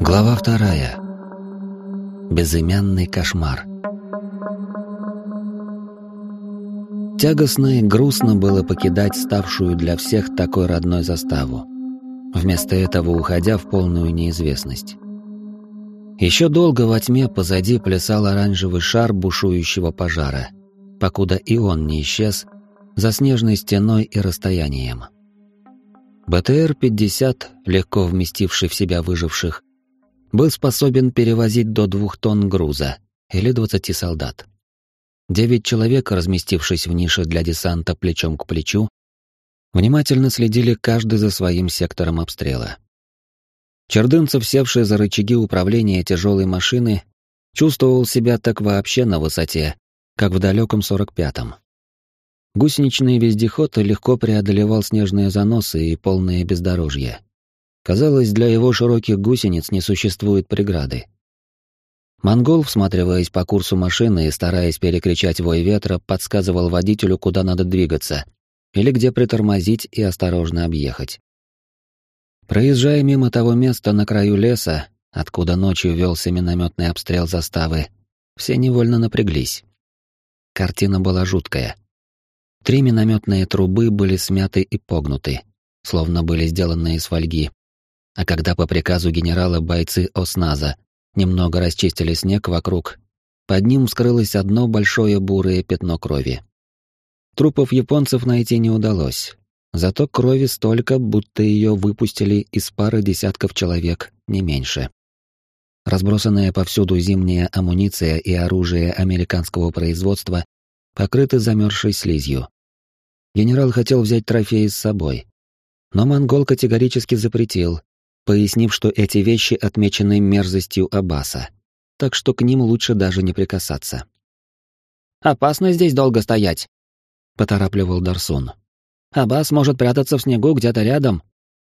Глава вторая. Безымянный кошмар. Тягостно и грустно было покидать ставшую для всех такой родной заставу, вместо этого уходя в полную неизвестность. Еще долго во тьме позади плясал оранжевый шар бушующего пожара, покуда и он не исчез за снежной стеной и расстоянием. БТР-50, легко вместивший в себя выживших, был способен перевозить до двух тонн груза или двадцати солдат. Девять человек, разместившись в нише для десанта плечом к плечу, внимательно следили каждый за своим сектором обстрела. Чердынцев, севший за рычаги управления тяжелой машины, чувствовал себя так вообще на высоте, как в далеком 45-м. Гусеничный вездеход легко преодолевал снежные заносы и полное бездорожье. Казалось, для его широких гусениц не существует преграды. Монгол, всматриваясь по курсу машины и стараясь перекричать вой ветра, подсказывал водителю, куда надо двигаться, или где притормозить и осторожно объехать. Проезжая мимо того места на краю леса, откуда ночью велся минометный обстрел заставы, все невольно напряглись. Картина была жуткая. Три минометные трубы были смяты и погнуты, словно были сделаны из фольги, а когда по приказу генерала бойцы ОСНАЗа немного расчистили снег вокруг, под ним скрылось одно большое бурое пятно крови. Трупов японцев найти не удалось, зато крови столько, будто ее выпустили из пары десятков человек, не меньше. Разбросанная повсюду зимняя амуниция и оружие американского производства покрыты замерзшей слизью. Генерал хотел взять трофеи с собой, но монгол категорически запретил, пояснив, что эти вещи отмечены мерзостью Аббаса, так что к ним лучше даже не прикасаться. «Опасно здесь долго стоять», — поторапливал Дарсун. «Аббас может прятаться в снегу где-то рядом.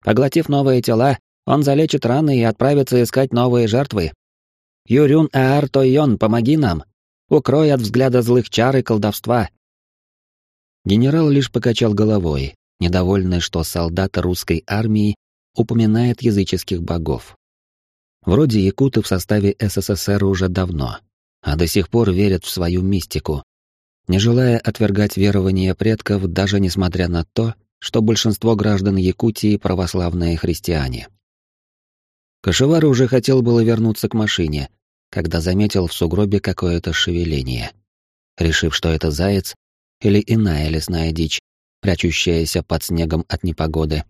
Поглотив новые тела, он залечит раны и отправится искать новые жертвы. Юрюн Аар Тойон, помоги нам. Укрой от взгляда злых чар и колдовства». Генерал лишь покачал головой, недовольный, что солдаты русской армии упоминает языческих богов. Вроде якуты в составе СССР уже давно, а до сих пор верят в свою мистику, не желая отвергать верования предков даже несмотря на то, что большинство граждан Якутии православные христиане. Кашевар уже хотел было вернуться к машине, когда заметил в сугробе какое-то шевеление. Решив, что это заяц или иная лесная дичь, прячущаяся под снегом от непогоды,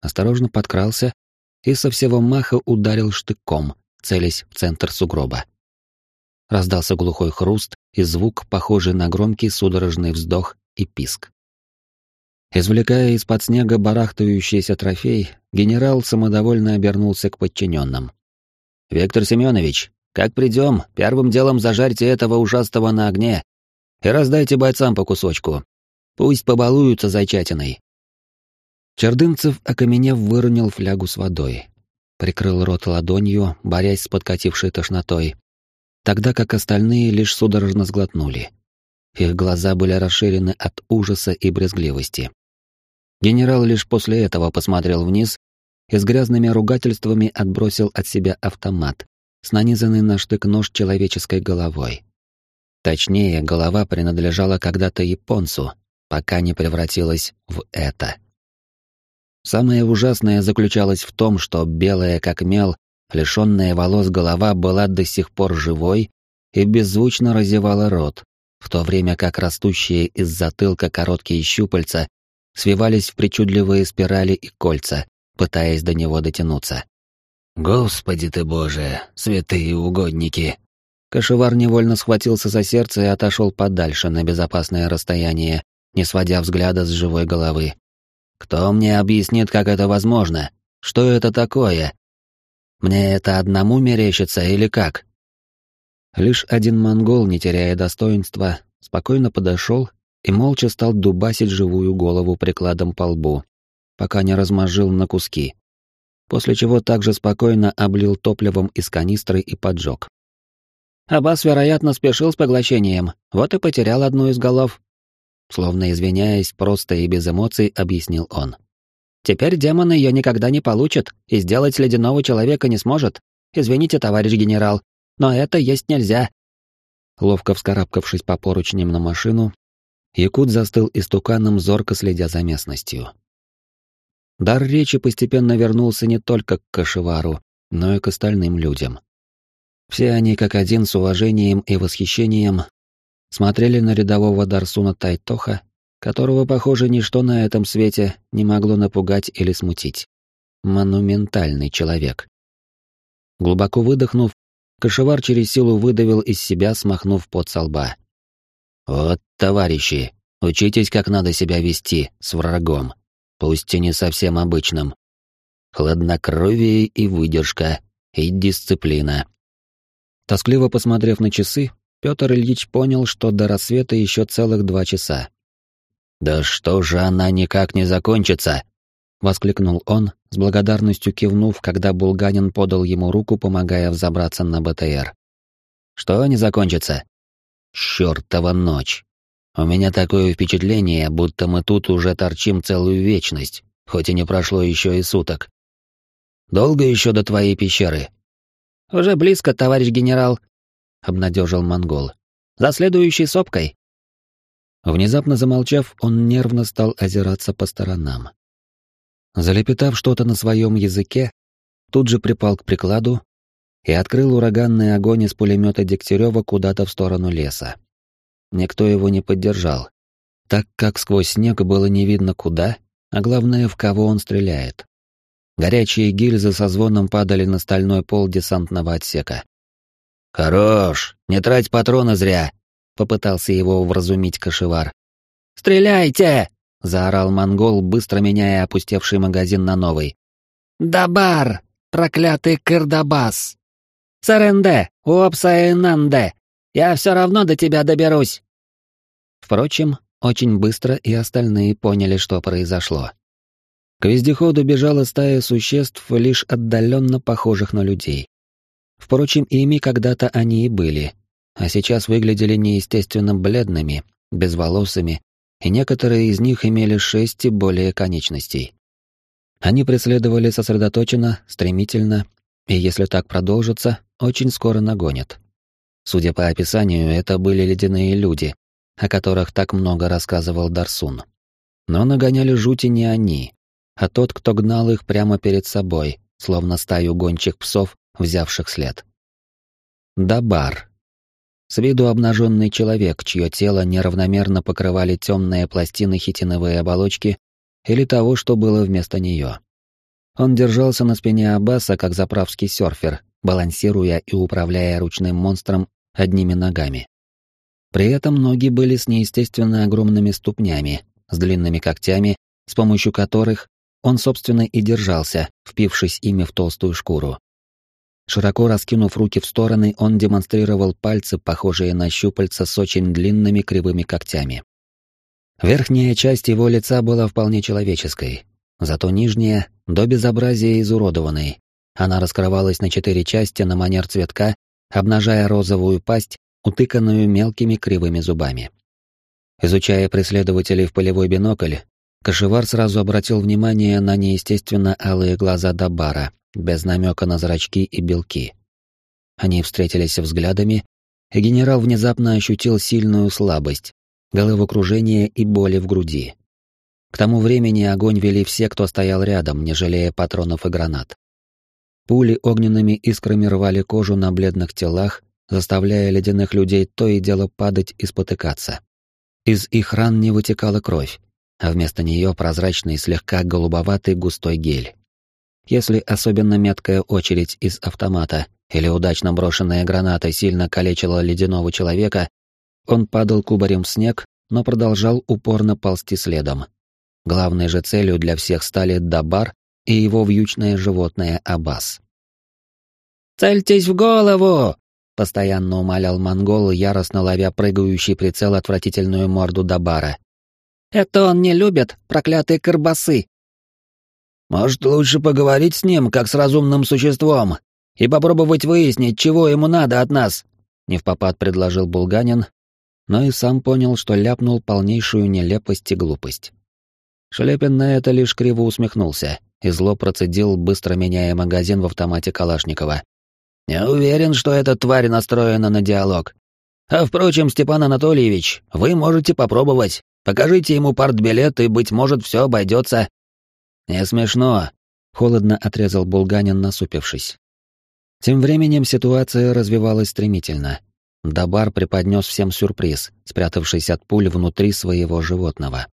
осторожно подкрался и со всего маха ударил штыком, целясь в центр сугроба. Раздался глухой хруст и звук, похожий на громкий судорожный вздох и писк. Извлекая из-под снега барахтающийся трофей, генерал самодовольно обернулся к подчиненным. «Виктор Семенович, как придем, первым делом зажарьте этого ужастого на огне и раздайте бойцам по кусочку. Пусть побалуются зайчатиной. Чердынцев, окаменев, выронил флягу с водой. Прикрыл рот ладонью, борясь с подкатившей тошнотой, тогда как остальные лишь судорожно сглотнули. Их глаза были расширены от ужаса и брезгливости. Генерал лишь после этого посмотрел вниз и с грязными ругательствами отбросил от себя автомат с нанизанной на штык нож человеческой головой. Точнее, голова принадлежала когда-то японцу, пока не превратилась в это. Самое ужасное заключалось в том, что белая как мел, лишенная волос голова была до сих пор живой и беззвучно разевала рот, в то время как растущие из затылка короткие щупальца свивались в причудливые спирали и кольца, пытаясь до него дотянуться. «Господи ты Боже, святые угодники!» Кашевар невольно схватился за сердце и отошел подальше на безопасное расстояние, не сводя взгляда с живой головы. Кто мне объяснит, как это возможно? Что это такое? Мне это одному мерещится или как? Лишь один монгол, не теряя достоинства, спокойно подошел и молча стал дубасить живую голову прикладом по лбу, пока не размозжил на куски, после чего также спокойно облил топливом из канистры и поджег. Аббас, вероятно, спешил с поглощением, вот и потерял одну из голов. словно извиняясь, просто и без эмоций, объяснил он. «Теперь демон ее никогда не получит и сделать ледяного человека не сможет. Извините, товарищ генерал, но это есть нельзя». Ловко вскарабкавшись по поручням на машину, Якут застыл истуканом, зорко следя за местностью. Дар речи постепенно вернулся не только к Кашевару, но и к остальным людям. Все они, как один, с уважением и восхищением смотрели на рядового Дарсуна Тайтоха, которого, похоже, ничто на этом свете не могло напугать или смутить. Монументальный человек. Глубоко выдохнув, Кашевар через силу выдавил из себя, смахнув пот со лба. «Вот, товарищи, учитесь, как надо себя вести с врагом, пусть и не совсем обычным. Хладнокровие и выдержка, и дисциплина». Тоскливо посмотрев на часы, Петр Ильич понял, что до рассвета еще целых два часа. «Да что же она никак не закончится?» — воскликнул он, с благодарностью кивнув, когда Булганин подал ему руку, помогая взобраться на БТР. «Что не закончится?» «Чёртова ночь! У меня такое впечатление, будто мы тут уже торчим целую вечность, хоть и не прошло еще и суток. Долго еще до твоей пещеры?» «Уже близко, товарищ генерал», — обнадежил монгол. «За следующей сопкой». Внезапно замолчав, он нервно стал озираться по сторонам. Залепетав что-то на своем языке, тут же припал к прикладу и открыл ураганный огонь из пулемета Дегтярева куда-то в сторону леса. Никто его не поддержал, так как сквозь снег было не видно куда, а главное, в кого он стреляет. Горячие гильзы со звоном падали на стальной пол десантного отсека. «Хорош! Не трать патроны зря!» — попытался его вразумить кошевар. «Стреляйте!» — заорал монгол, быстро меняя опустевший магазин на новый. «Дабар! Проклятый Кырдабас! Саренде! Уопсаэнанде! Я все равно до тебя доберусь!» Впрочем, очень быстро и остальные поняли, что произошло. К вездеходу бежала стая существ, лишь отдаленно похожих на людей. Впрочем, ими когда-то они и были, а сейчас выглядели неестественно бледными, безволосыми, и некоторые из них имели шесть и более конечностей. Они преследовали сосредоточенно, стремительно, и если так продолжится, очень скоро нагонят. Судя по описанию, это были ледяные люди, о которых так много рассказывал Дарсун. Но нагоняли жути не они, а тот, кто гнал их прямо перед собой, словно стаю гончих псов, взявших след. Дабар. С виду обнаженный человек, чье тело неравномерно покрывали темные пластины хитиновой оболочки или того, что было вместо нее. Он держался на спине Аббаса, как заправский серфер, балансируя и управляя ручным монстром одними ногами. При этом ноги были с неестественно огромными ступнями, с длинными когтями, с помощью которых он, собственно, и держался, впившись ими в толстую шкуру. Широко раскинув руки в стороны, он демонстрировал пальцы, похожие на щупальца с очень длинными кривыми когтями. Верхняя часть его лица была вполне человеческой, зато нижняя — до безобразия изуродованной. Она раскрывалась на четыре части на манер цветка, обнажая розовую пасть, утыканную мелкими кривыми зубами. Изучая преследователей в полевой бинокль, Кашевар сразу обратил внимание на неестественно алые глаза Дабара, без намека на зрачки и белки. Они встретились взглядами, и генерал внезапно ощутил сильную слабость, головокружение и боли в груди. К тому времени огонь вели все, кто стоял рядом, не жалея патронов и гранат. Пули огненными искрами рвали кожу на бледных телах, заставляя ледяных людей то и дело падать и спотыкаться. Из их ран не вытекала кровь, а вместо нее прозрачный, слегка голубоватый густой гель. Если особенно меткая очередь из автомата или удачно брошенная граната сильно калечила ледяного человека, он падал кубарем в снег, но продолжал упорно ползти следом. Главной же целью для всех стали Дабар и его вьючное животное Абас. «Цельтесь в голову!» — постоянно умолял монгол, яростно ловя прыгающий прицел отвратительную морду Дабара. «Это он не любит, проклятые карбасы!» Может, лучше поговорить с ним, как с разумным существом, и попробовать выяснить, чего ему надо от нас?» — Не в попад предложил Булганин, но и сам понял, что ляпнул полнейшую нелепость и глупость. Шелепин на это лишь криво усмехнулся и зло процедил, быстро меняя магазин в автомате Калашникова. «Не уверен, что эта тварь настроена на диалог. А впрочем, Степан Анатольевич, вы можете попробовать. Покажите ему партбилет, и, быть может, все обойдется». «Не смешно», — холодно отрезал Булганин, насупившись. Тем временем ситуация развивалась стремительно. Дабар преподнес всем сюрприз, спрятавшись от пуль внутри своего животного.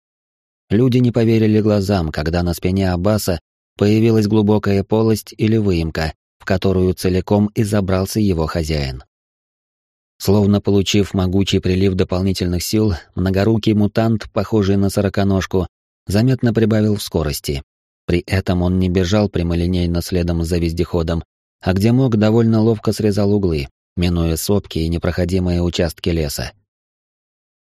Люди не поверили глазам, когда на спине Аббаса появилась глубокая полость или выемка, в которую целиком и забрался его хозяин. Словно получив могучий прилив дополнительных сил, многорукий мутант, похожий на сороконожку, заметно прибавил в скорости. При этом он не бежал прямолинейно следом за вездеходом, а где мог, довольно ловко срезал углы, минуя сопки и непроходимые участки леса.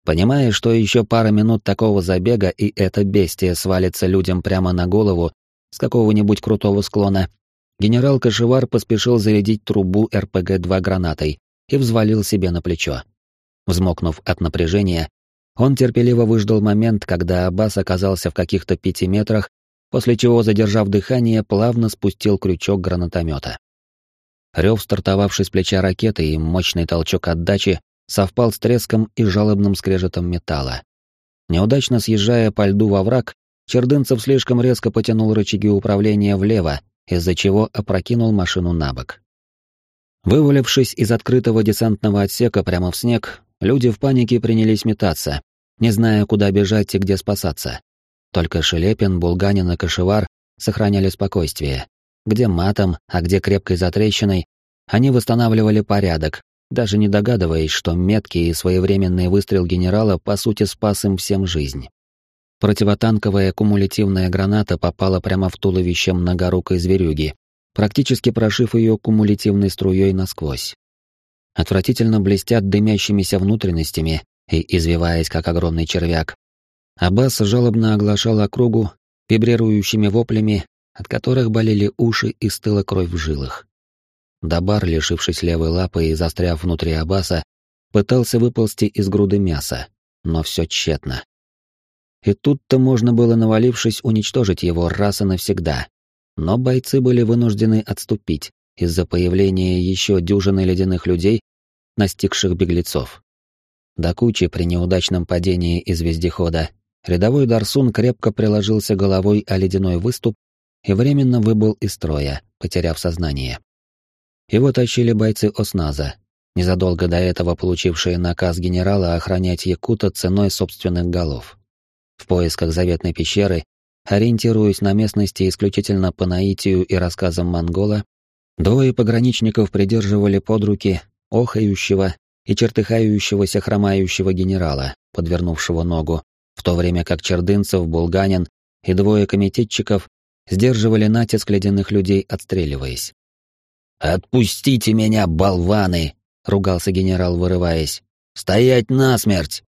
Понимая, что еще пара минут такого забега, и это бестие свалится людям прямо на голову с какого-нибудь крутого склона, генерал Кашевар поспешил зарядить трубу РПГ-2 гранатой и взвалил себе на плечо. Взмокнув от напряжения, он терпеливо выждал момент, когда Аббас оказался в каких-то пяти метрах, после чего, задержав дыхание, плавно спустил крючок гранатомета. Рев, стартовавший с плеча ракеты и мощный толчок отдачи, совпал с треском и жалобным скрежетом металла. Неудачно съезжая по льду во враг, Чердынцев слишком резко потянул рычаги управления влево, из-за чего опрокинул машину на бок. Вывалившись из открытого десантного отсека прямо в снег, люди в панике принялись метаться, не зная, куда бежать и где спасаться. Только Шелепин, Булганин и Кашевар сохраняли спокойствие, где матом, а где крепкой затрещиной, они восстанавливали порядок, даже не догадываясь, что меткий и своевременный выстрел генерала по сути спас им всем жизнь. Противотанковая кумулятивная граната попала прямо в туловище многорукой зверюги, практически прошив ее кумулятивной струей насквозь. Отвратительно блестят дымящимися внутренностями и извиваясь, как огромный червяк. Аббас жалобно оглашал округу вибрирующими воплями от которых болели уши и стыла кровь в жилах. Дабар, лишившись левой лапы и застряв внутри Абаса, пытался выползти из груды мяса, но все тщетно. И тут-то можно было, навалившись, уничтожить его раз и навсегда. Но бойцы были вынуждены отступить из-за появления еще дюжины ледяных людей, настигших беглецов. До кучи при неудачном падении из вездехода рядовой Дарсун крепко приложился головой о ледяной выступ и временно выбыл из строя, потеряв сознание. Его тащили бойцы ОСНАЗа, незадолго до этого получившие наказ генерала охранять Якута ценой собственных голов. В поисках заветной пещеры, ориентируясь на местности исключительно по наитию и рассказам монгола, двое пограничников придерживали под руки охающего и чертыхающегося хромающего генерала, подвернувшего ногу, в то время как Чердынцев, Булганин и двое комитетчиков сдерживали натиск ледяных людей, отстреливаясь. «Отпустите меня, болваны!» — ругался генерал, вырываясь. «Стоять насмерть!»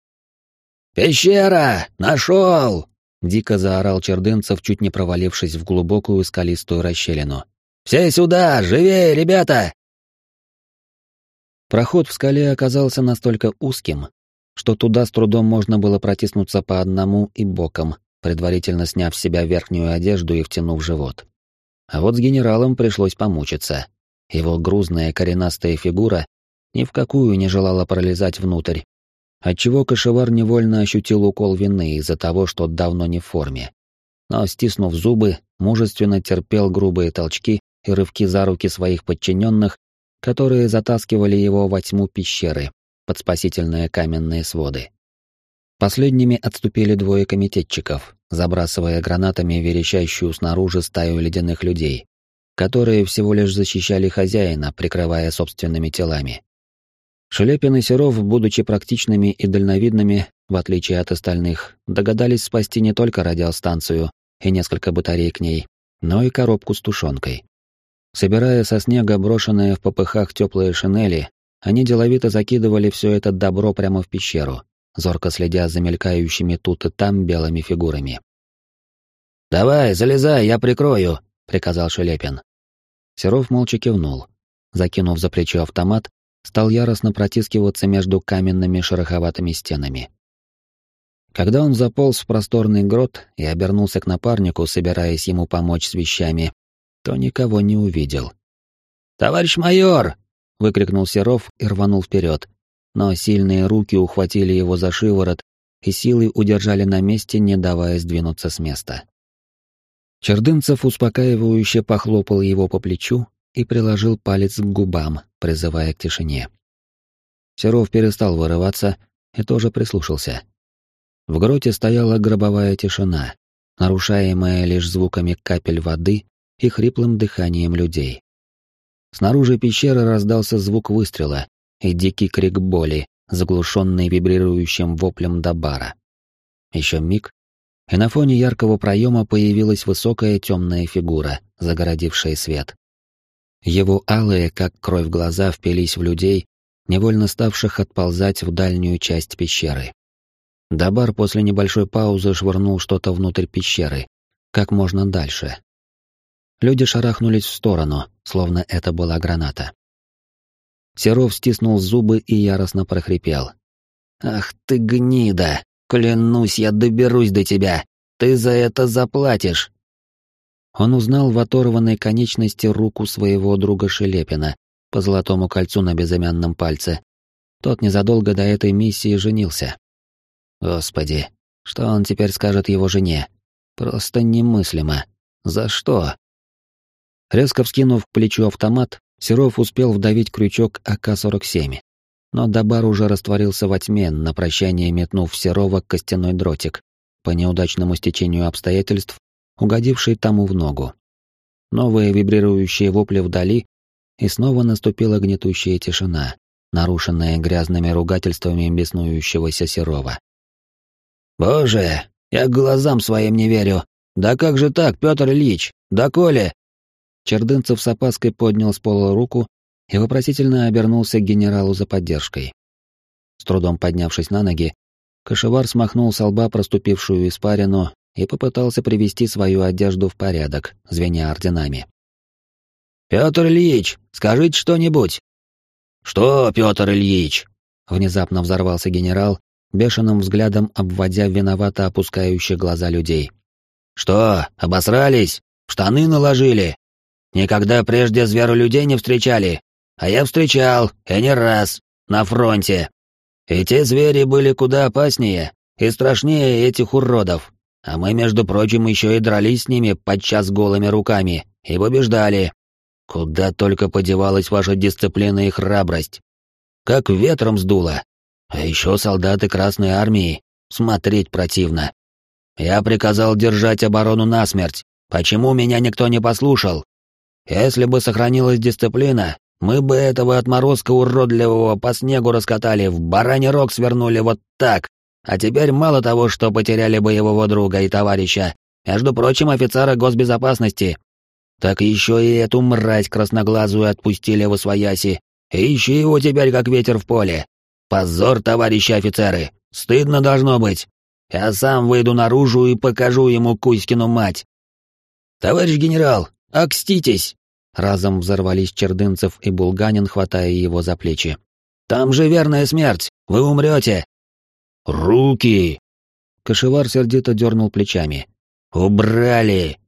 «Пещера! Нашел!» — дико заорал Чердынцев, чуть не провалившись в глубокую скалистую расщелину. «Все сюда! Живее, ребята!» Проход в скале оказался настолько узким, что туда с трудом можно было протиснуться по одному и боком, предварительно сняв с себя верхнюю одежду и втянув живот. А вот с генералом пришлось помучиться. Его грузная коренастая фигура ни в какую не желала пролезать внутрь, отчего кошевар невольно ощутил укол вины из-за того, что давно не в форме. Но, стиснув зубы, мужественно терпел грубые толчки и рывки за руки своих подчиненных, которые затаскивали его во тьму пещеры под спасительные каменные своды. Последними отступили двое комитетчиков, забрасывая гранатами верещащую снаружи стаю ледяных людей, которые всего лишь защищали хозяина, прикрывая собственными телами. Шелепин и Серов, будучи практичными и дальновидными, в отличие от остальных, догадались спасти не только радиостанцию и несколько батарей к ней, но и коробку с тушенкой. Собирая со снега брошенные в попыхах теплые шинели, они деловито закидывали все это добро прямо в пещеру, зорко следя за мелькающими тут и там белыми фигурами. «Давай, залезай, я прикрою», — приказал Шелепин. Серов молча кивнул. Закинув за плечо автомат, стал яростно протискиваться между каменными шероховатыми стенами. Когда он заполз в просторный грот и обернулся к напарнику, собираясь ему помочь с вещами, то никого не увидел. «Товарищ майор!» — выкрикнул Серов и рванул вперед, но сильные руки ухватили его за шиворот и силой удержали на месте, не давая сдвинуться с места. Чердынцев успокаивающе похлопал его по плечу и приложил палец к губам, призывая к тишине. Серов перестал вырываться и тоже прислушался. В гроте стояла гробовая тишина, нарушаемая лишь звуками капель воды и хриплым дыханием людей. Снаружи пещеры раздался звук выстрела и дикий крик боли, заглушенный вибрирующим воплем Дабара. Еще миг, и на фоне яркого проема появилась высокая темная фигура, загородившая свет. Его алые, как кровь глаза, впились в людей, невольно ставших отползать в дальнюю часть пещеры. Дабар после небольшой паузы швырнул что-то внутрь пещеры, как можно дальше. Люди шарахнулись в сторону, словно это была граната. Серов стиснул зубы и яростно прохрипел. «Ах ты гнида! Клянусь, я доберусь до тебя! Ты за это заплатишь!» Он узнал в оторванной конечности руку своего друга Шелепина по золотому кольцу на безымянном пальце. Тот незадолго до этой миссии женился. Господи, что он теперь скажет его жене? Просто немыслимо. За что? Резко вскинув к плечу автомат, Серов успел вдавить крючок АК-47. Но Дабар уже растворился во тьме, на прощание метнув Серова костяной дротик, по неудачному стечению обстоятельств, угодивший тому в ногу. Новые вибрирующие вопли вдали, и снова наступила гнетущая тишина, нарушенная грязными ругательствами беснующегося Серова. «Боже, я глазам своим не верю! Да как же так, Петр Ильич? Да коли?» Чердынцев с опаской поднял с пола руку и вопросительно обернулся к генералу за поддержкой. С трудом поднявшись на ноги, Кашевар смахнул с лба проступившую испарину и попытался привести свою одежду в порядок, звеня орденами. «Петр Ильич, скажите что-нибудь!» «Что, Петр Ильич?» Внезапно взорвался генерал, бешеным взглядом обводя виновато опускающие глаза людей. «Что, обосрались? Штаны наложили? Никогда прежде людей не встречали, а я встречал, и не раз, на фронте. И те звери были куда опаснее и страшнее этих уродов, а мы, между прочим, еще и дрались с ними подчас голыми руками и побеждали. Куда только подевалась ваша дисциплина и храбрость. Как ветром сдуло. А еще солдаты Красной Армии. Смотреть противно. Я приказал держать оборону насмерть. Почему меня никто не послушал? Если бы сохранилась дисциплина, мы бы этого отморозка уродливого по снегу раскатали, в бараний рог свернули вот так. А теперь мало того, что потеряли боевого друга и товарища, между прочим, офицера госбезопасности, так еще и эту мразь красноглазую отпустили в освояси, и ищи его теперь как ветер в поле. Позор, товарищи офицеры, стыдно должно быть. Я сам выйду наружу и покажу ему Кузькину мать. Товарищ генерал, окститесь! Разом взорвались Чердынцев и Булганин, хватая его за плечи. Там же верная смерть, вы умрете. Руки! Кошевар сердито дернул плечами. Убрали!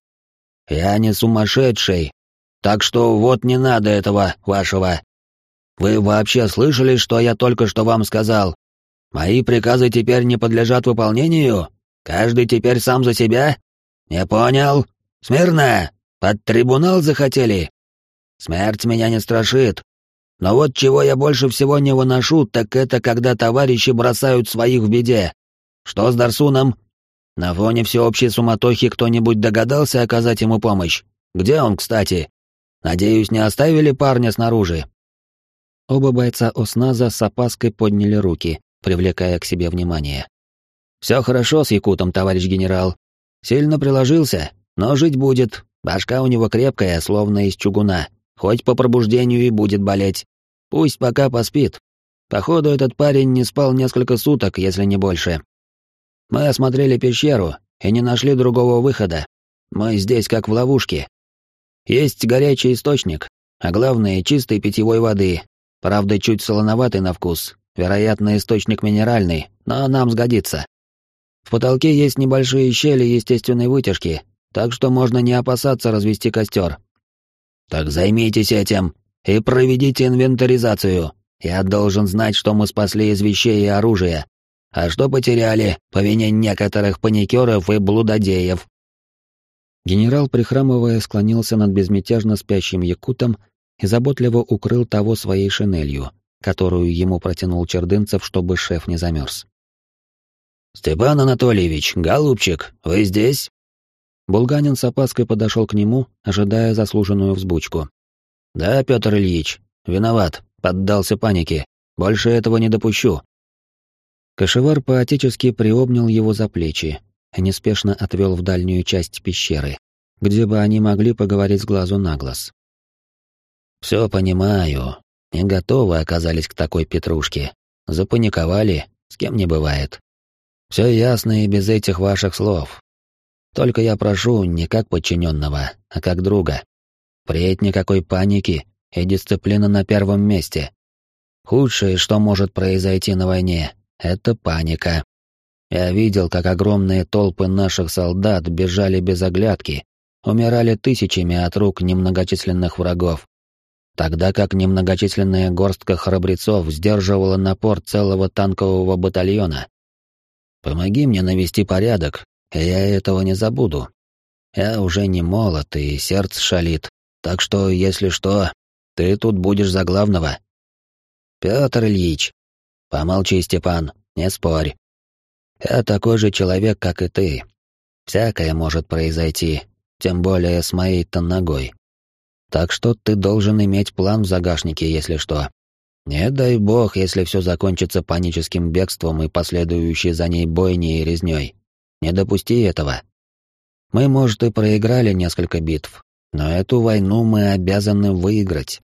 Я не сумасшедший, так что вот не надо этого вашего. Вы вообще слышали, что я только что вам сказал? Мои приказы теперь не подлежат выполнению? Каждый теперь сам за себя? Не понял? Смирно! Под трибунал захотели? Смерть меня не страшит. Но вот чего я больше всего не выношу, так это когда товарищи бросают своих в беде. Что с Дарсуном? На фоне всеобщей суматохи кто-нибудь догадался оказать ему помощь? Где он, кстати? Надеюсь, не оставили парня снаружи?» Оба бойца Осназа с опаской подняли руки, привлекая к себе внимание. «Все хорошо с Якутом, товарищ генерал. Сильно приложился, но жить будет. Башка у него крепкая, словно из чугуна. Хоть по пробуждению и будет болеть. Пусть пока поспит. Походу, этот парень не спал несколько суток, если не больше. Мы осмотрели пещеру и не нашли другого выхода. Мы здесь как в ловушке. Есть горячий источник, а главное, чистой питьевой воды. Правда, чуть солоноватый на вкус. Вероятно, источник минеральный, но нам сгодится. В потолке есть небольшие щели естественной вытяжки, так что можно не опасаться развести костер. Так займитесь этим и проведите инвентаризацию. Я должен знать, что мы спасли из вещей и оружия, а что потеряли по вине некоторых паникеров и блудодеев. Генерал, прихрамывая, склонился над безмятежно спящим якутом и заботливо укрыл того своей шинелью, которую ему протянул Чердынцев, чтобы шеф не замерз. «Степан Анатольевич, голубчик, вы здесь?» Булганин с опаской подошел к нему, ожидая заслуженную взбучку. «Да, Петр Ильич, виноват, поддался панике. Больше этого не допущу». Кашевар поотечески приобнял его за плечи и неспешно отвел в дальнюю часть пещеры, где бы они могли поговорить с глазу на глаз. «Все понимаю. Не готовы оказались к такой петрушке. Запаниковали, с кем не бывает. Все ясно и без этих ваших слов. Только я прошу не как подчиненного, а как друга. Впредь никакой паники и дисциплина на первом месте. Худшее, что может произойти на войне, это паника. Я видел, как огромные толпы наших солдат бежали без оглядки, умирали тысячами от рук немногочисленных врагов, тогда как немногочисленная горстка храбрецов сдерживала напор целого танкового батальона. Помоги мне навести порядок, и я этого не забуду. Я уже не молод, и сердце шалит, так что, если что, ты тут будешь за главного. Петр Ильич. Помолчи, Степан, не спорь. Я такой же человек, как и ты. Всякое может произойти, тем более с моей-то ногой. Так что ты должен иметь план в загашнике, если что. Не дай бог, если все закончится паническим бегством и последующей за ней бойней и резней. Не допусти этого. Мы, может, и проиграли несколько битв, но эту войну мы обязаны выиграть.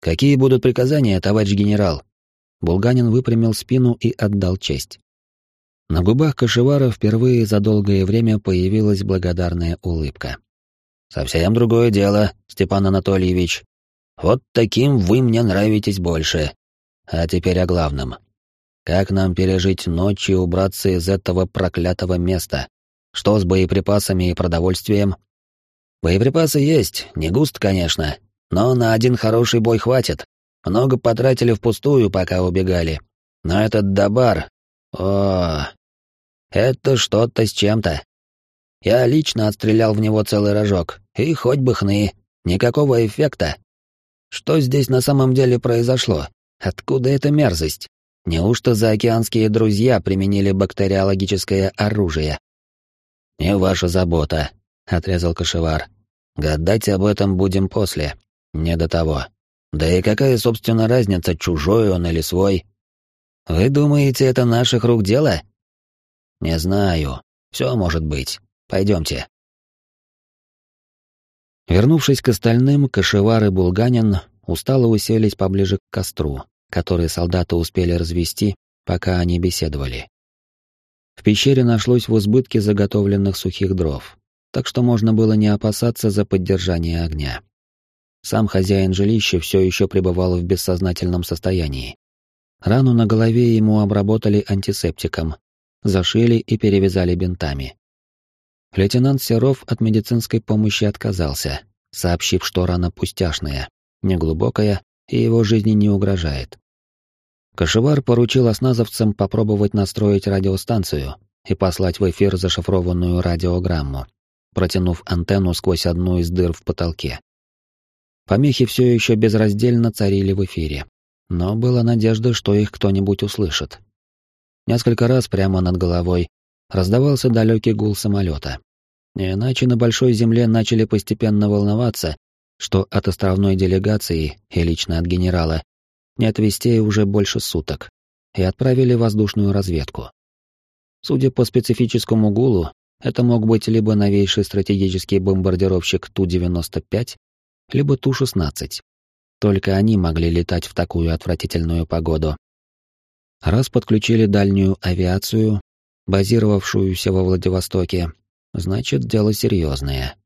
Какие будут приказания, товарищ генерал? Булганин выпрямил спину и отдал честь. На губах Кашевара впервые за долгое время появилась благодарная улыбка. «Совсем другое дело, Степан Анатольевич. Вот таким вы мне нравитесь больше. А теперь о главном. Как нам пережить ночь и убраться из этого проклятого места? Что с боеприпасами и продовольствием? Боеприпасы есть, не густо, конечно, но на один хороший бой хватит. Много потратили впустую, пока убегали. Но этот Дабар... О, это что-то с чем-то. Я лично отстрелял в него целый рожок, и хоть бы хны, никакого эффекта. Что здесь на самом деле произошло? Откуда эта мерзость? Неужто заокеанские друзья применили бактериологическое оружие? «Не ваша забота», — отрезал Кашевар. «Гадать об этом будем после. Не до того. Да и какая, собственно, разница, чужой он или свой? Вы думаете, это наших рук дело?» «Не знаю. Все может быть. Пойдемте. Вернувшись к остальным, Кашевар и Булганин устало уселись поближе к костру, который солдаты успели развести, пока они беседовали. В пещере нашлось в избытке заготовленных сухих дров, так что можно было не опасаться за поддержание огня. Сам хозяин жилища все еще пребывал в бессознательном состоянии. Рану на голове ему обработали антисептиком, зашили и перевязали бинтами. Лейтенант Серов от медицинской помощи отказался, сообщив, что рана пустяшная, неглубокая и его жизни не угрожает. Кашевар поручил осназовцам попробовать настроить радиостанцию и послать в эфир зашифрованную радиограмму, протянув антенну сквозь одну из дыр в потолке. Помехи все еще безраздельно царили в эфире, но была надежда, что их кто-нибудь услышит. Несколько раз прямо над головой раздавался далекий гул самолета. Иначе на Большой Земле начали постепенно волноваться, что от островной делегации и лично от генерала нет вестей уже больше суток, и отправили воздушную разведку. Судя по специфическому гулу, это мог быть либо новейший стратегический бомбардировщик Ту-95, либо Ту-16. Только они могли летать в такую отвратительную погоду. Раз подключили дальнюю авиацию, базировавшуюся во Владивостоке, значит, дело серьезное.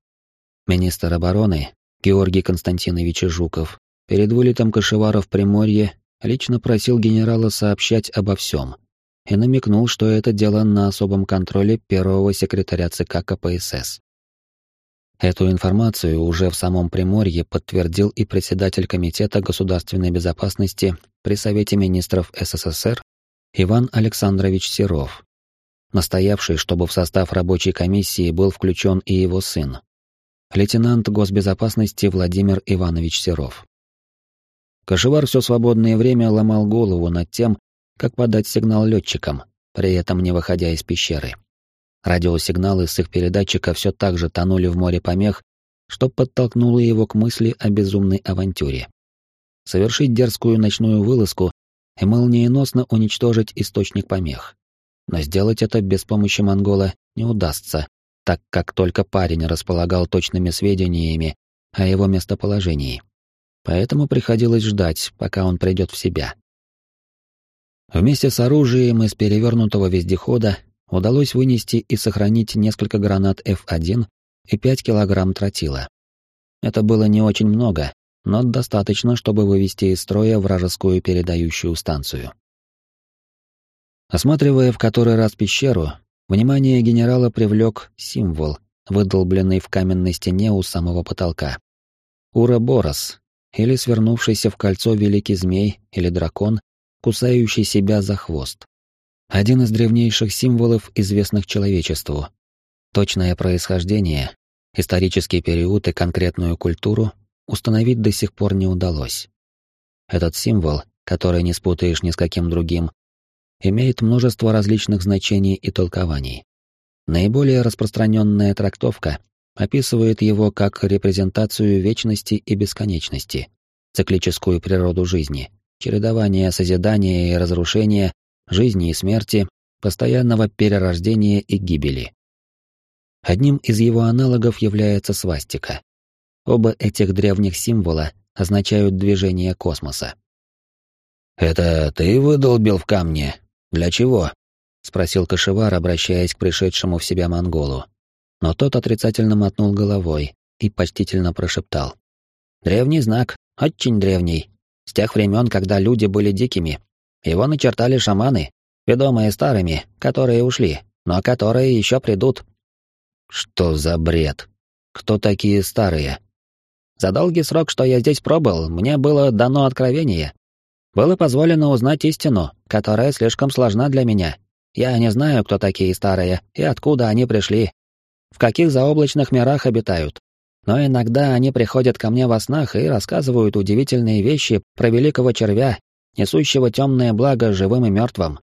Министр обороны Георгий Константинович Жуков перед вылетом Кашевара в Приморье лично просил генерала сообщать обо всем и намекнул, что это дело на особом контроле первого секретаря ЦК КПСС. Эту информацию уже в самом Приморье подтвердил и председатель Комитета государственной безопасности при Совете министров СССР Иван Александрович Серов, настоявший, чтобы в состав рабочей комиссии был включен и его сын, лейтенант госбезопасности Владимир Иванович Серов. Кашевар все свободное время ломал голову над тем, как подать сигнал летчикам, при этом не выходя из пещеры. Радиосигналы с их передатчика все так же тонули в море помех, что подтолкнуло его к мысли о безумной авантюре. Совершить дерзкую ночную вылазку и молниеносно уничтожить источник помех. Но сделать это без помощи монгола не удастся, так как только парень располагал точными сведениями о его местоположении. Поэтому приходилось ждать, пока он придет в себя. Вместе с оружием из перевернутого вездехода удалось вынести и сохранить несколько гранат F1 и 5 килограмм тротила. Это было не очень много, но достаточно, чтобы вывести из строя вражескую передающую станцию. Осматривая в который раз пещеру, внимание генерала привлек символ, выдолбленный в каменной стене у самого потолка. Ура-Борос, или свернувшийся в кольцо великий змей или дракон, кусающий себя за хвост. Один из древнейших символов, известных человечеству. Точное происхождение, исторический период и конкретную культуру установить до сих пор не удалось. Этот символ, который не спутаешь ни с каким другим, имеет множество различных значений и толкований. Наиболее распространенная трактовка описывает его как репрезентацию вечности и бесконечности, циклическую природу жизни, чередование созидания и разрушения, жизни и смерти, постоянного перерождения и гибели. Одним из его аналогов является свастика. Оба этих древних символа означают движение космоса. «Это ты выдолбил в камне? Для чего?» — спросил Кашевар, обращаясь к пришедшему в себя монголу. Но тот отрицательно мотнул головой и почтительно прошептал. «Древний знак, очень древний. С тех времен, когда люди были дикими, его начертали шаманы, ведомые старыми, которые ушли, но которые еще придут. Что за бред? Кто такие старые? За долгий срок, что я здесь пробыл, мне было дано откровение. Было позволено узнать истину, которая слишком сложна для меня. Я не знаю, кто такие старые и откуда они пришли, в каких заоблачных мирах обитают. Но иногда они приходят ко мне во снах и рассказывают удивительные вещи про великого червя несущего темное благо живым и мертвым.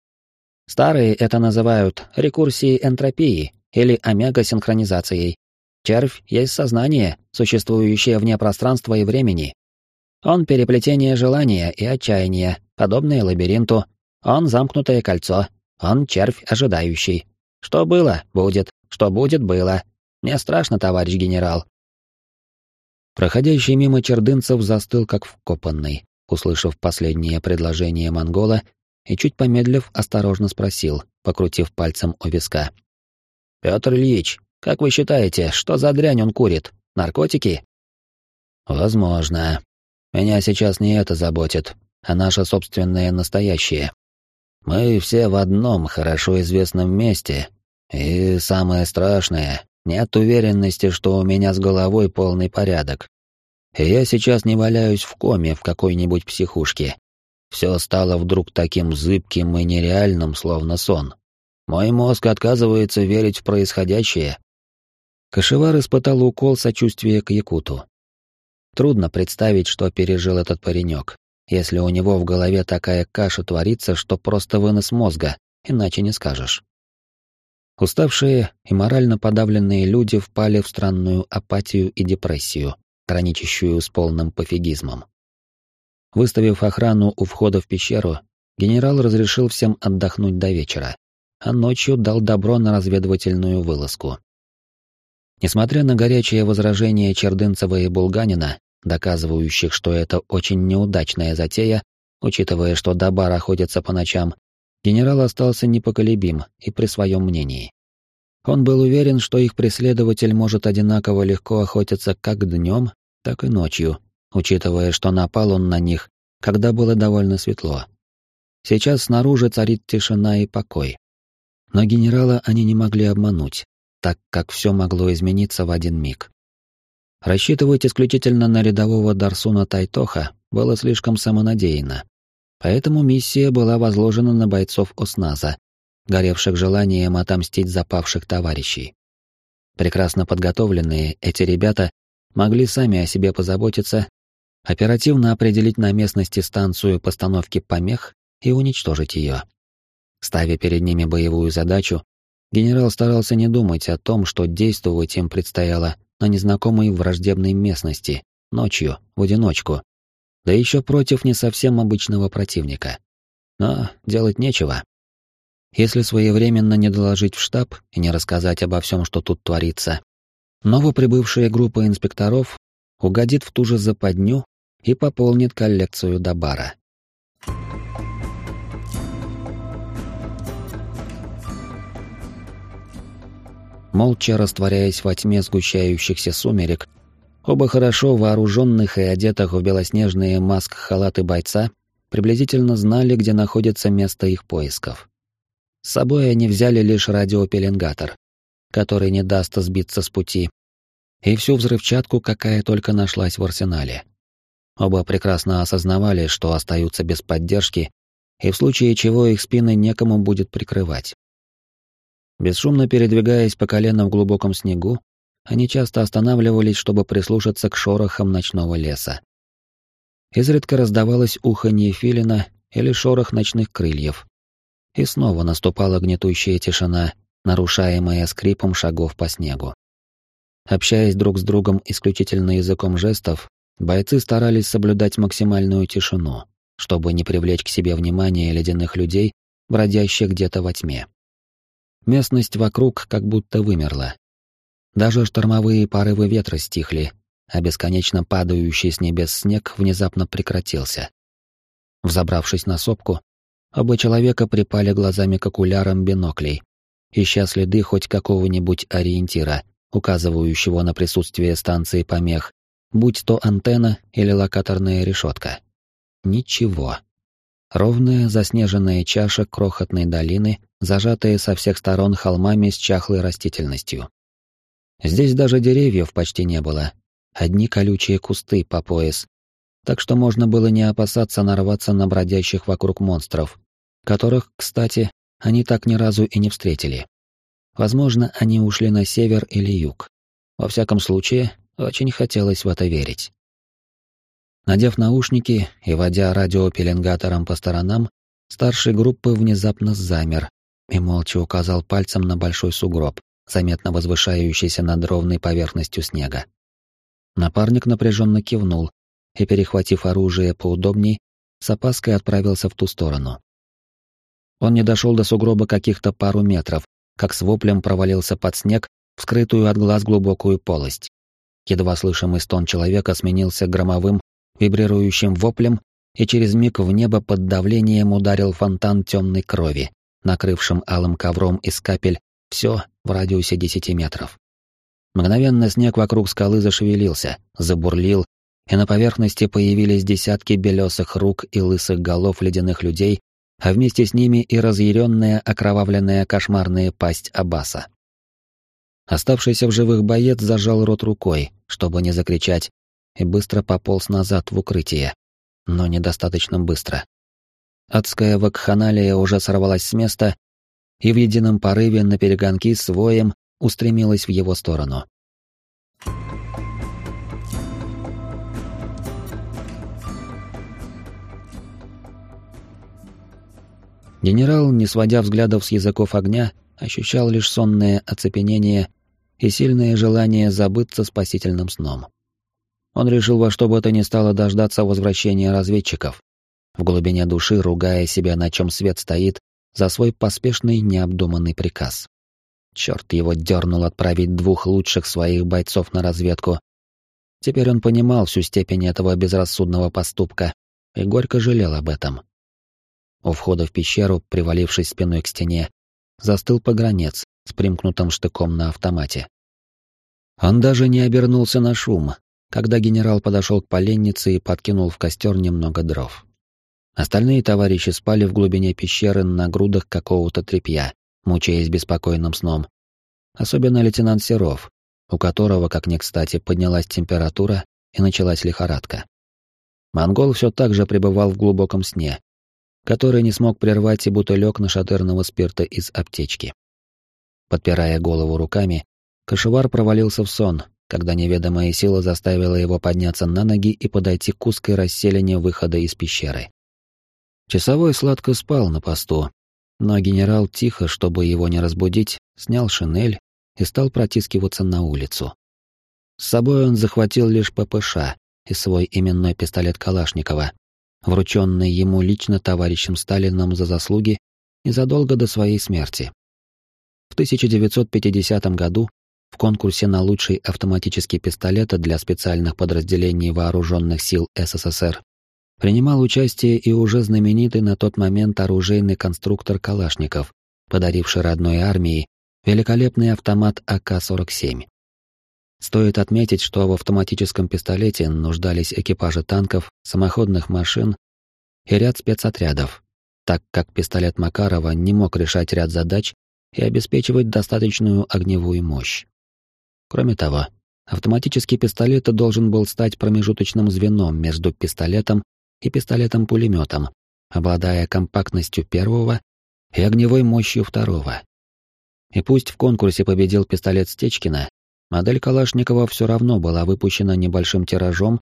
Старые это называют рекурсией энтропии или омега-синхронизацией. Червь есть сознание, существующее вне пространства и времени. Он переплетение желания и отчаяния, подобное лабиринту. Он замкнутое кольцо. Он червь ожидающий. Что было, будет. Что будет, было. Мне страшно, товарищ генерал. Проходящий мимо чердынцев застыл как вкопанный услышав последнее предложение монгола, и чуть помедлив, осторожно спросил, покрутив пальцем у виска. «Пётр Ильич, как вы считаете, что за дрянь он курит? Наркотики?» «Возможно. Меня сейчас не это заботит, а наше собственное настоящее. Мы все в одном хорошо известном месте, и самое страшное, нет уверенности, что у меня с головой полный порядок. И я сейчас не валяюсь в коме в какой-нибудь психушке. Все стало вдруг таким зыбким и нереальным, словно сон. Мой мозг отказывается верить в происходящее. Кашевар испытал укол сочувствия к Якуту. Трудно представить, что пережил этот паренек, если у него в голове такая каша творится, что просто вынос мозга, иначе не скажешь. Уставшие и морально подавленные люди впали в странную апатию и депрессию, граничащую с полным пофигизмом. Выставив охрану у входа в пещеру, генерал разрешил всем отдохнуть до вечера, а ночью дал добро на разведывательную вылазку. Несмотря на горячее возражение Чердынцева и Булганина, доказывающих, что это очень неудачная затея, учитывая, что Дабар охотится по ночам, генерал остался непоколебим и при своем мнении. Он был уверен, что их преследователь может одинаково легко охотиться как днем, так и ночью, учитывая, что напал он на них, когда было довольно светло. Сейчас снаружи царит тишина и покой. Но генерала они не могли обмануть, так как все могло измениться в один миг. Рассчитывать исключительно на рядового Дарсуна Тайтоха было слишком самонадеянно. Поэтому миссия была возложена на бойцов Осназа, горевших желанием отомстить запавших товарищей. Прекрасно подготовленные эти ребята могли сами о себе позаботиться, оперативно определить на местности станцию постановки помех и уничтожить ее. Ставя перед ними боевую задачу, генерал старался не думать о том, что действовать им предстояло на незнакомой враждебной местности, ночью, в одиночку, да еще против не совсем обычного противника. Но делать нечего. Если своевременно не доложить в штаб и не рассказать обо всем, что тут творится, новоприбывшая группа инспекторов угодит в ту же западню и пополнит коллекцию до бара. Молча растворяясь во тьме сгущающихся сумерек, оба хорошо вооруженных и одетых в белоснежные маск-халаты бойца приблизительно знали, где находится место их поисков. С собой они взяли лишь радиопеленгатор, который не даст сбиться с пути, и всю взрывчатку, какая только нашлась в арсенале. Оба прекрасно осознавали, что остаются без поддержки, и в случае чего их спины некому будет прикрывать. Бесшумно передвигаясь по колено в глубоком снегу, они часто останавливались, чтобы прислушаться к шорохам ночного леса. Изредка раздавалось уханье филина или шорох ночных крыльев. И снова наступала гнетущая тишина, нарушаемая скрипом шагов по снегу. Общаясь друг с другом исключительно языком жестов, бойцы старались соблюдать максимальную тишину, чтобы не привлечь к себе внимание ледяных людей, бродящих где-то во тьме. Местность вокруг как будто вымерла. Даже штормовые порывы ветра стихли, а бесконечно падающий с небес снег внезапно прекратился. Взобравшись на сопку, оба человека припали глазами к окулярам биноклей, ища следы хоть какого-нибудь ориентира, указывающего на присутствие станции помех, будь то антенна или локаторная решетка. Ничего. Ровная заснеженная чаша крохотной долины, зажатая со всех сторон холмами с чахлой растительностью. Здесь даже деревьев почти не было, одни колючие кусты по пояс, так что можно было не опасаться нарваться на бродящих вокруг монстров, которых, кстати, они так ни разу и не встретили. Возможно, они ушли на север или юг. Во всяком случае, очень хотелось в это верить. Надев наушники и водя радиопеленгатором по сторонам, старший группы внезапно замер и молча указал пальцем на большой сугроб, заметно возвышающийся над ровной поверхностью снега. Напарник напряженно кивнул и, перехватив оружие поудобней, с опаской отправился в ту сторону. Он не дошел до сугроба каких-то пару метров, как с воплем провалился под снег, вскрытую от глаз глубокую полость. Едва слышимый стон человека сменился громовым вибрирующим воплем, и через миг в небо под давлением ударил фонтан темной крови, накрывшим алым ковром из капель все в радиусе десяти метров. Мгновенно снег вокруг скалы зашевелился, забурлил, и на поверхности появились десятки белесых рук и лысых голов ледяных людей, а вместе с ними и разъяренная, окровавленная кошмарная пасть Абаса. Оставшийся в живых боец зажал рот рукой, чтобы не закричать, и быстро пополз назад в укрытие. Но недостаточно быстро. Адская вакханалия уже сорвалась с места и в едином порыве на перегонки с воем устремилась в его сторону. Генерал, не сводя взглядов с языков огня, ощущал лишь сонное оцепенение и сильное желание забыться спасительным сном. Он решил во что бы то ни стало дождаться возвращения разведчиков, в глубине души ругая себя, на чем свет стоит, за свой поспешный необдуманный приказ. Черт его дернул отправить двух лучших своих бойцов на разведку. Теперь он понимал всю степень этого безрассудного поступка и горько жалел об этом. У входа в пещеру, привалившись спиной к стене, застыл погранец с примкнутым штыком на автомате. Он даже не обернулся на шум, когда генерал подошел к поленнице и подкинул в костер немного дров. Остальные товарищи спали в глубине пещеры на грудах какого-то тряпья, мучаясь беспокойным сном. Особенно лейтенант Серов, у которого, как ни кстати, поднялась температура и началась лихорадка. Монгол все так же пребывал в глубоком сне, который не смог прервать и бутылек нашатырного спирта из аптечки. Подпирая голову руками, Кашевар провалился в сон, когда неведомая сила заставила его подняться на ноги и подойти к узкой расселине выхода из пещеры. Часовой сладко спал на посту, но генерал тихо, чтобы его не разбудить, снял шинель и стал протискиваться на улицу. С собой он захватил лишь ППШ и свой именной пистолет Калашникова, врученный ему лично товарищем Сталином за заслуги незадолго до своей смерти. В 1950 году в конкурсе на лучший автоматический пистолет для специальных подразделений вооруженных сил СССР принимал участие и уже знаменитый на тот момент оружейный конструктор Калашников, подаривший родной армии великолепный автомат АК-47. Стоит отметить, что в автоматическом пистолете нуждались экипажи танков, самоходных машин и ряд спецотрядов, так как пистолет Макарова не мог решать ряд задач и обеспечивать достаточную огневую мощь. Кроме того, автоматический пистолет должен был стать промежуточным звеном между пистолетом и пистолетом-пулеметом, обладая компактностью первого и огневой мощью второго. И пусть в конкурсе победил пистолет Стечкина, модель Калашникова все равно была выпущена небольшим тиражом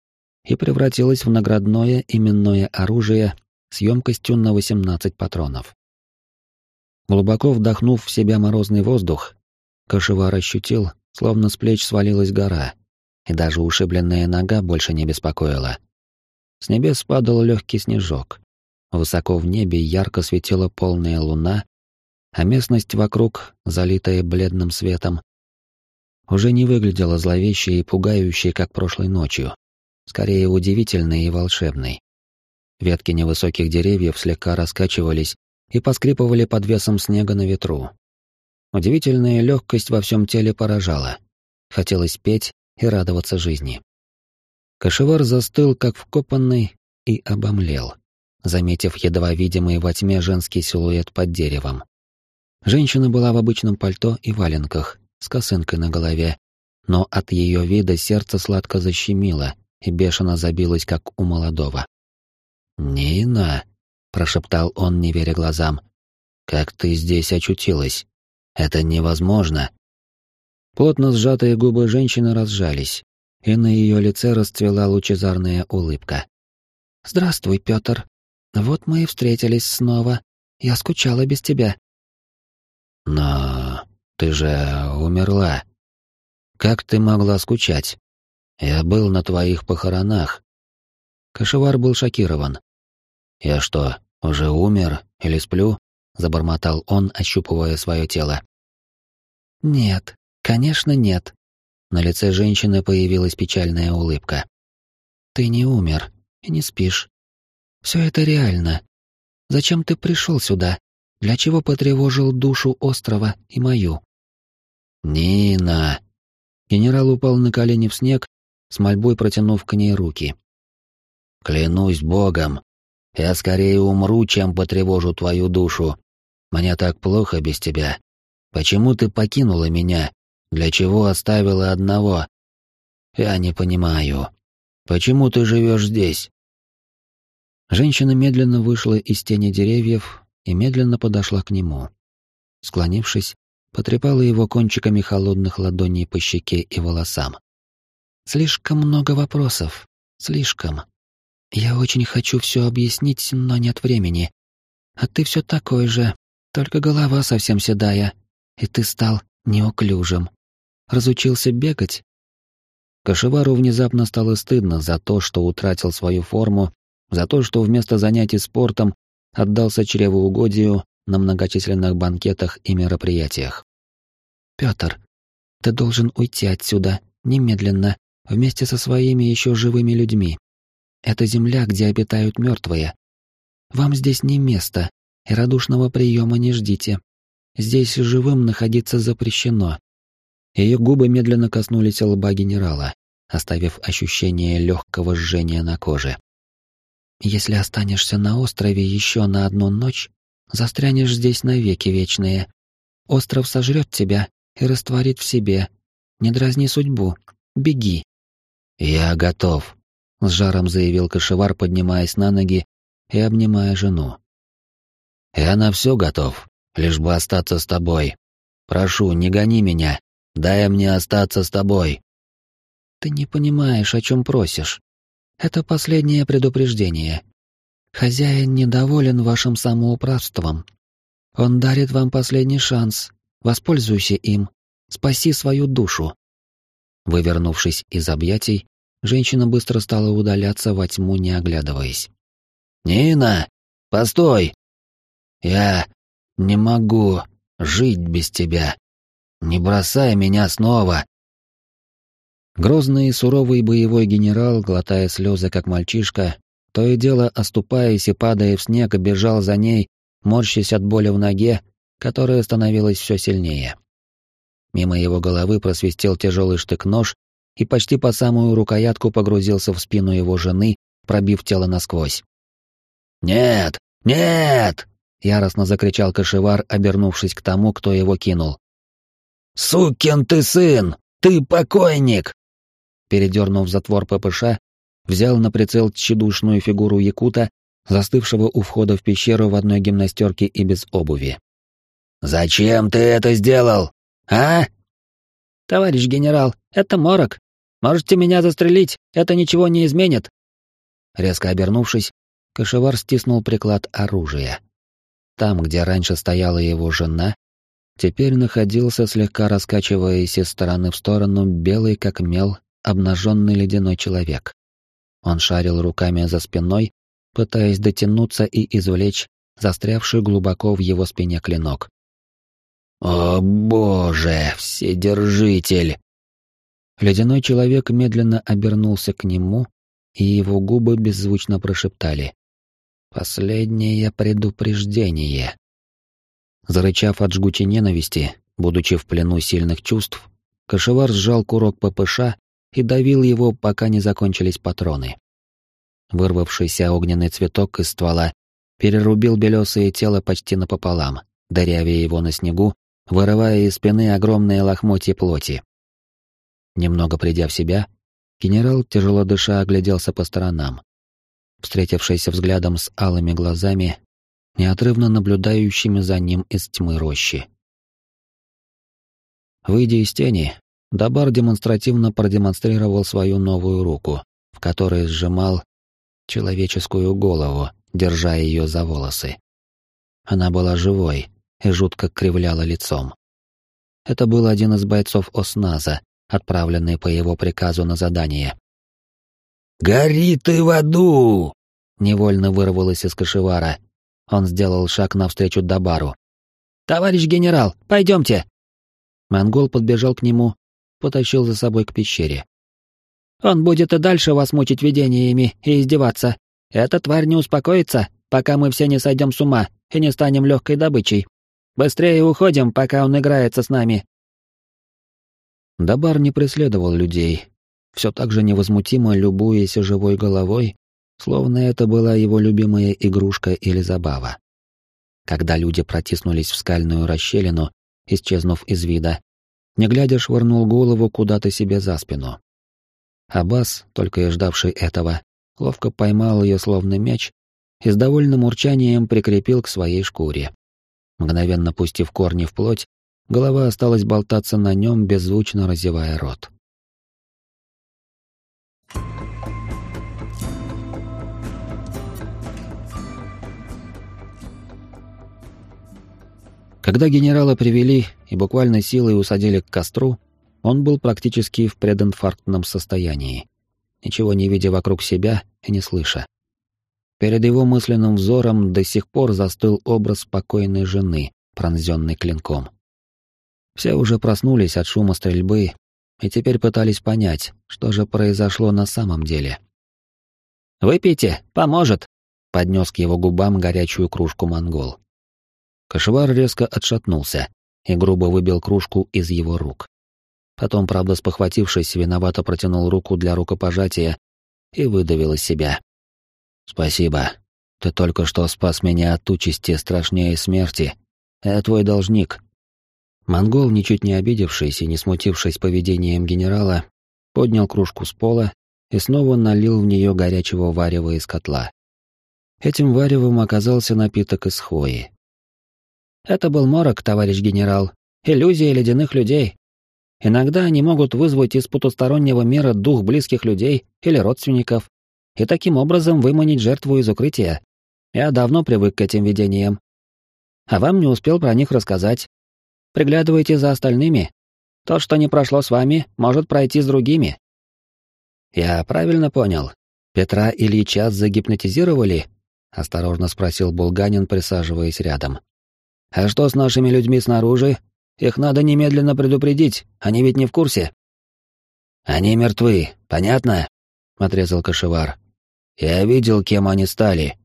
и превратилась в наградное именное оружие с емкостью на 18 патронов. Глубоко вдохнув в себя морозный воздух, Кашевар ощутил, словно с плеч свалилась гора, и даже ушибленная нога больше не беспокоила. С небес падал легкий снежок. Высоко в небе ярко светила полная луна, а местность вокруг, залитая бледным светом, уже не выглядела зловещей и пугающей, как прошлой ночью, скорее удивительной и волшебной. Ветки невысоких деревьев слегка раскачивались и поскрипывали под весом снега на ветру. Удивительная легкость во всем теле поражала. Хотелось петь и радоваться жизни. Кашевар застыл, как вкопанный, и обомлел, заметив едва видимый во тьме женский силуэт под деревом. Женщина была в обычном пальто и валенках, с косынкой на голове, но от ее вида сердце сладко защемило и бешено забилось, как у молодого. «Нина», — прошептал он, не веря глазам, — «как ты здесь очутилась? Это невозможно». Плотно сжатые губы женщины разжались, и на ее лице расцвела лучезарная улыбка. «Здравствуй, Петр. Вот мы и встретились снова. Я скучала без тебя». Но ты же умерла. Как ты могла скучать? Я был на твоих похоронах. Кашевар был шокирован. Я что, уже умер или сплю? забормотал он, ощупывая свое тело. Нет, конечно, нет. На лице женщины появилась печальная улыбка. Ты не умер и не спишь. Все это реально. Зачем ты пришел сюда? Для чего потревожил душу острова и мою? Нина. Генерал упал на колени в снег, с мольбой протянув к ней руки. Клянусь богом, я скорее умру, чем потревожу твою душу. Мне так плохо без тебя. Почему ты покинула меня? Для чего оставила одного? Я не понимаю. Почему ты живешь здесь? Женщина медленно вышла из тени деревьев и медленно подошла к нему. Склонившись, потрепала его кончиками холодных ладоней по щеке и волосам. «Слишком много вопросов. Слишком. Я очень хочу все объяснить, но нет времени. А ты все такой же, только голова совсем седая, и ты стал неуклюжим. Разучился бегать?» Кашевару внезапно стало стыдно за то, что утратил свою форму, за то, что вместо занятий спортом отдался чревоугодию на многочисленных банкетах и мероприятиях. «Пётр, ты должен уйти отсюда, немедленно, вместе со своими еще живыми людьми. Это земля, где обитают мертвые. Вам здесь не место, и радушного приема не ждите. Здесь живым находиться запрещено». Ее губы медленно коснулись лба генерала, оставив ощущение легкого жжения на коже. «Если останешься на острове еще на одну ночь, застрянешь здесь навеки вечные. Остров сожрет тебя и растворит в себе. Не дразни судьбу. Беги». «Я готов», — с жаром заявил кошевар, поднимаясь на ноги и обнимая жену. «Я на все готов, лишь бы остаться с тобой. Прошу, не гони меня, дай мне остаться с тобой». «Ты не понимаешь, о чем просишь. Это последнее предупреждение. Хозяин недоволен вашим самоуправством. Он дарит вам последний шанс. Воспользуйся им. Спаси свою душу». Вывернувшись из объятий, женщина быстро стала удаляться во тьму, не оглядываясь. «Нина, постой! Я не могу жить без тебя. Не бросай меня снова!» Грозный и суровый боевой генерал, глотая слезы, как мальчишка, то и дело, оступаясь и падая в снег, бежал за ней, морщась от боли в ноге, которая становилась все сильнее. Мимо его головы просвистел тяжелый штык-нож и почти по самую рукоятку погрузился в спину его жены, пробив тело насквозь. «Нет! Нет!» — яростно закричал кошевар, обернувшись к тому, кто его кинул. «Сукин ты сын! Ты покойник!» Передернув затвор ППШ, взял на прицел тщедушную фигуру якута, застывшего у входа в пещеру в одной гимнастерке и без обуви. «Зачем ты это сделал? А?» «Товарищ генерал, это морок. Можете меня застрелить, это ничего не изменит». Резко обернувшись, кошевар стиснул приклад оружия. Там, где раньше стояла его жена, теперь находился, слегка раскачиваясь из стороны в сторону, белый как мел, обнаженный ледяной человек. Он шарил руками за спиной, пытаясь дотянуться и извлечь застрявший глубоко в его спине клинок. «О боже, вседержитель!» Ледяной человек медленно обернулся к нему, и его губы беззвучно прошептали. «Последнее предупреждение». Зарычав от жгучей ненависти, будучи в плену сильных чувств, кошевар сжал курок ППШ и давил его, пока не закончились патроны. Вырвавшийся огненный цветок из ствола перерубил белесое тело почти напополам, дырявя его на снегу, вырывая из спины огромные лохмотья плоти. Немного придя в себя, генерал, тяжело дыша, огляделся по сторонам. Встретившийся взглядом с алыми глазами, неотрывно наблюдающими за ним из тьмы рощи. Выйдя из тени, Дабар демонстративно продемонстрировал свою новую руку, в которой сжимал человеческую голову, держа ее за волосы. Она была живой и жутко кривляла лицом. Это был один из бойцов Осназа, отправленный по его приказу на задание. «Гори ты в аду!» Невольно вырвалось из кошевара. Он сделал шаг навстречу Дабару. «Товарищ генерал, пойдемте!» Монгол подбежал к нему потащил за собой к пещере. «Он будет и дальше вас мучить видениями и издеваться. Эта тварь не успокоится, пока мы все не сойдем с ума и не станем легкой добычей. Быстрее уходим, пока он играется с нами». Дабар не преследовал людей, все так же невозмутимо любуясь живой головой, словно это была его любимая игрушка или забава. Когда люди протиснулись в скальную расщелину, исчезнув из вида, не глядя швырнул голову куда-то себе за спину. Аббас, только и ждавший этого, ловко поймал ее словно мяч и с довольным урчанием прикрепил к своей шкуре. Мгновенно пустив корни в плоть, голова осталась болтаться на нем, беззвучно разевая рот. Когда генерала привели и буквально силой усадили к костру, он был практически в прединфарктном состоянии, ничего не видя вокруг себя и не слыша. Перед его мысленным взором до сих пор застыл образ спокойной жены, пронзенной клинком. Все уже проснулись от шума стрельбы и теперь пытались понять, что же произошло на самом деле. «Выпейте, поможет», — поднес к его губам горячую кружку монгол. Кашевар резко отшатнулся и грубо выбил кружку из его рук. Потом, правда, спохватившись, виновато протянул руку для рукопожатия и выдавил из себя. «Спасибо. Ты только что спас меня от участи страшнее смерти. Я твой должник». Монгол, ничуть не обидевшись и не смутившись поведением генерала, поднял кружку с пола и снова налил в нее горячего варева из котла. Этим варевом оказался напиток из хвои. «Это был морок, товарищ генерал. Иллюзия ледяных людей. Иногда они могут вызвать из потустороннего мира дух близких людей или родственников, и таким образом выманить жертву из укрытия. Я давно привык к этим видениям. А вам не успел про них рассказать. Приглядывайте за остальными. То, что не прошло с вами, может пройти с другими. Я правильно понял? Петра Ильича загипнотизировали? Осторожно спросил Булганин, присаживаясь рядом. А что с нашими людьми снаружи? Их надо немедленно предупредить, они ведь не в курсе. Они мертвы, понятно? отрезал Кашевар. Я видел, кем они стали.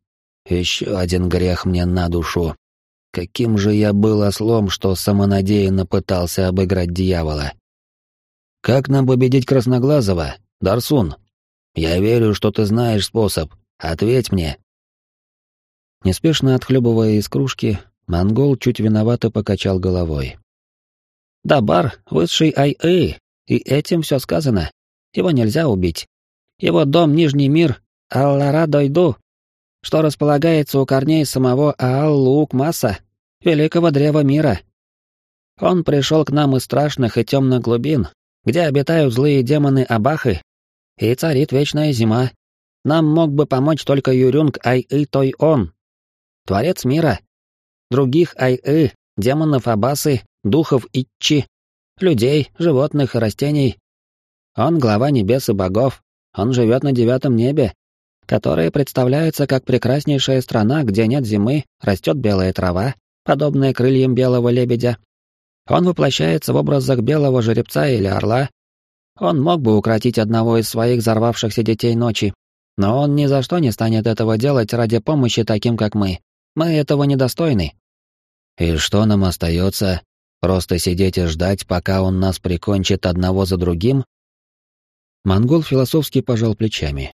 Еще один грех мне на душу. Каким же я был ослом, что самонадеянно пытался обыграть дьявола. Как нам победить Красноглазого, Дарсун? Я верю, что ты знаешь способ. Ответь мне. Неспешно отхлебывая из кружки, монгол чуть виновато покачал головой. Дабар — высший Ай-Эй, и этим все сказано. Его нельзя убить. Его дом — Нижний мир, Аллара-Дойду, что располагается у корней самого Аал-Лук-Маса, великого древа мира. Он пришел к нам из страшных и темных глубин, где обитают злые демоны Абахы, и царит вечная зима. Нам мог бы помочь только Юрюнг Ай-И Той-Он, творец мира. Других Ай-И, демонов Абасы, духов Итчи, людей, животных и растений. Он глава небес и богов, он живет на девятом небе, которое представляется как прекраснейшая страна, где нет зимы, растет белая трава, подобная крыльям белого лебедя. Он воплощается в образах белого жеребца или орла. Он мог бы укротить одного из своих взорвавшихся детей ночи, но он ни за что не станет этого делать ради помощи таким, как мы. Мы этого недостойны. И что нам остается? Просто сидеть и ждать, пока он нас прикончит одного за другим? Монгол философски пожал плечами.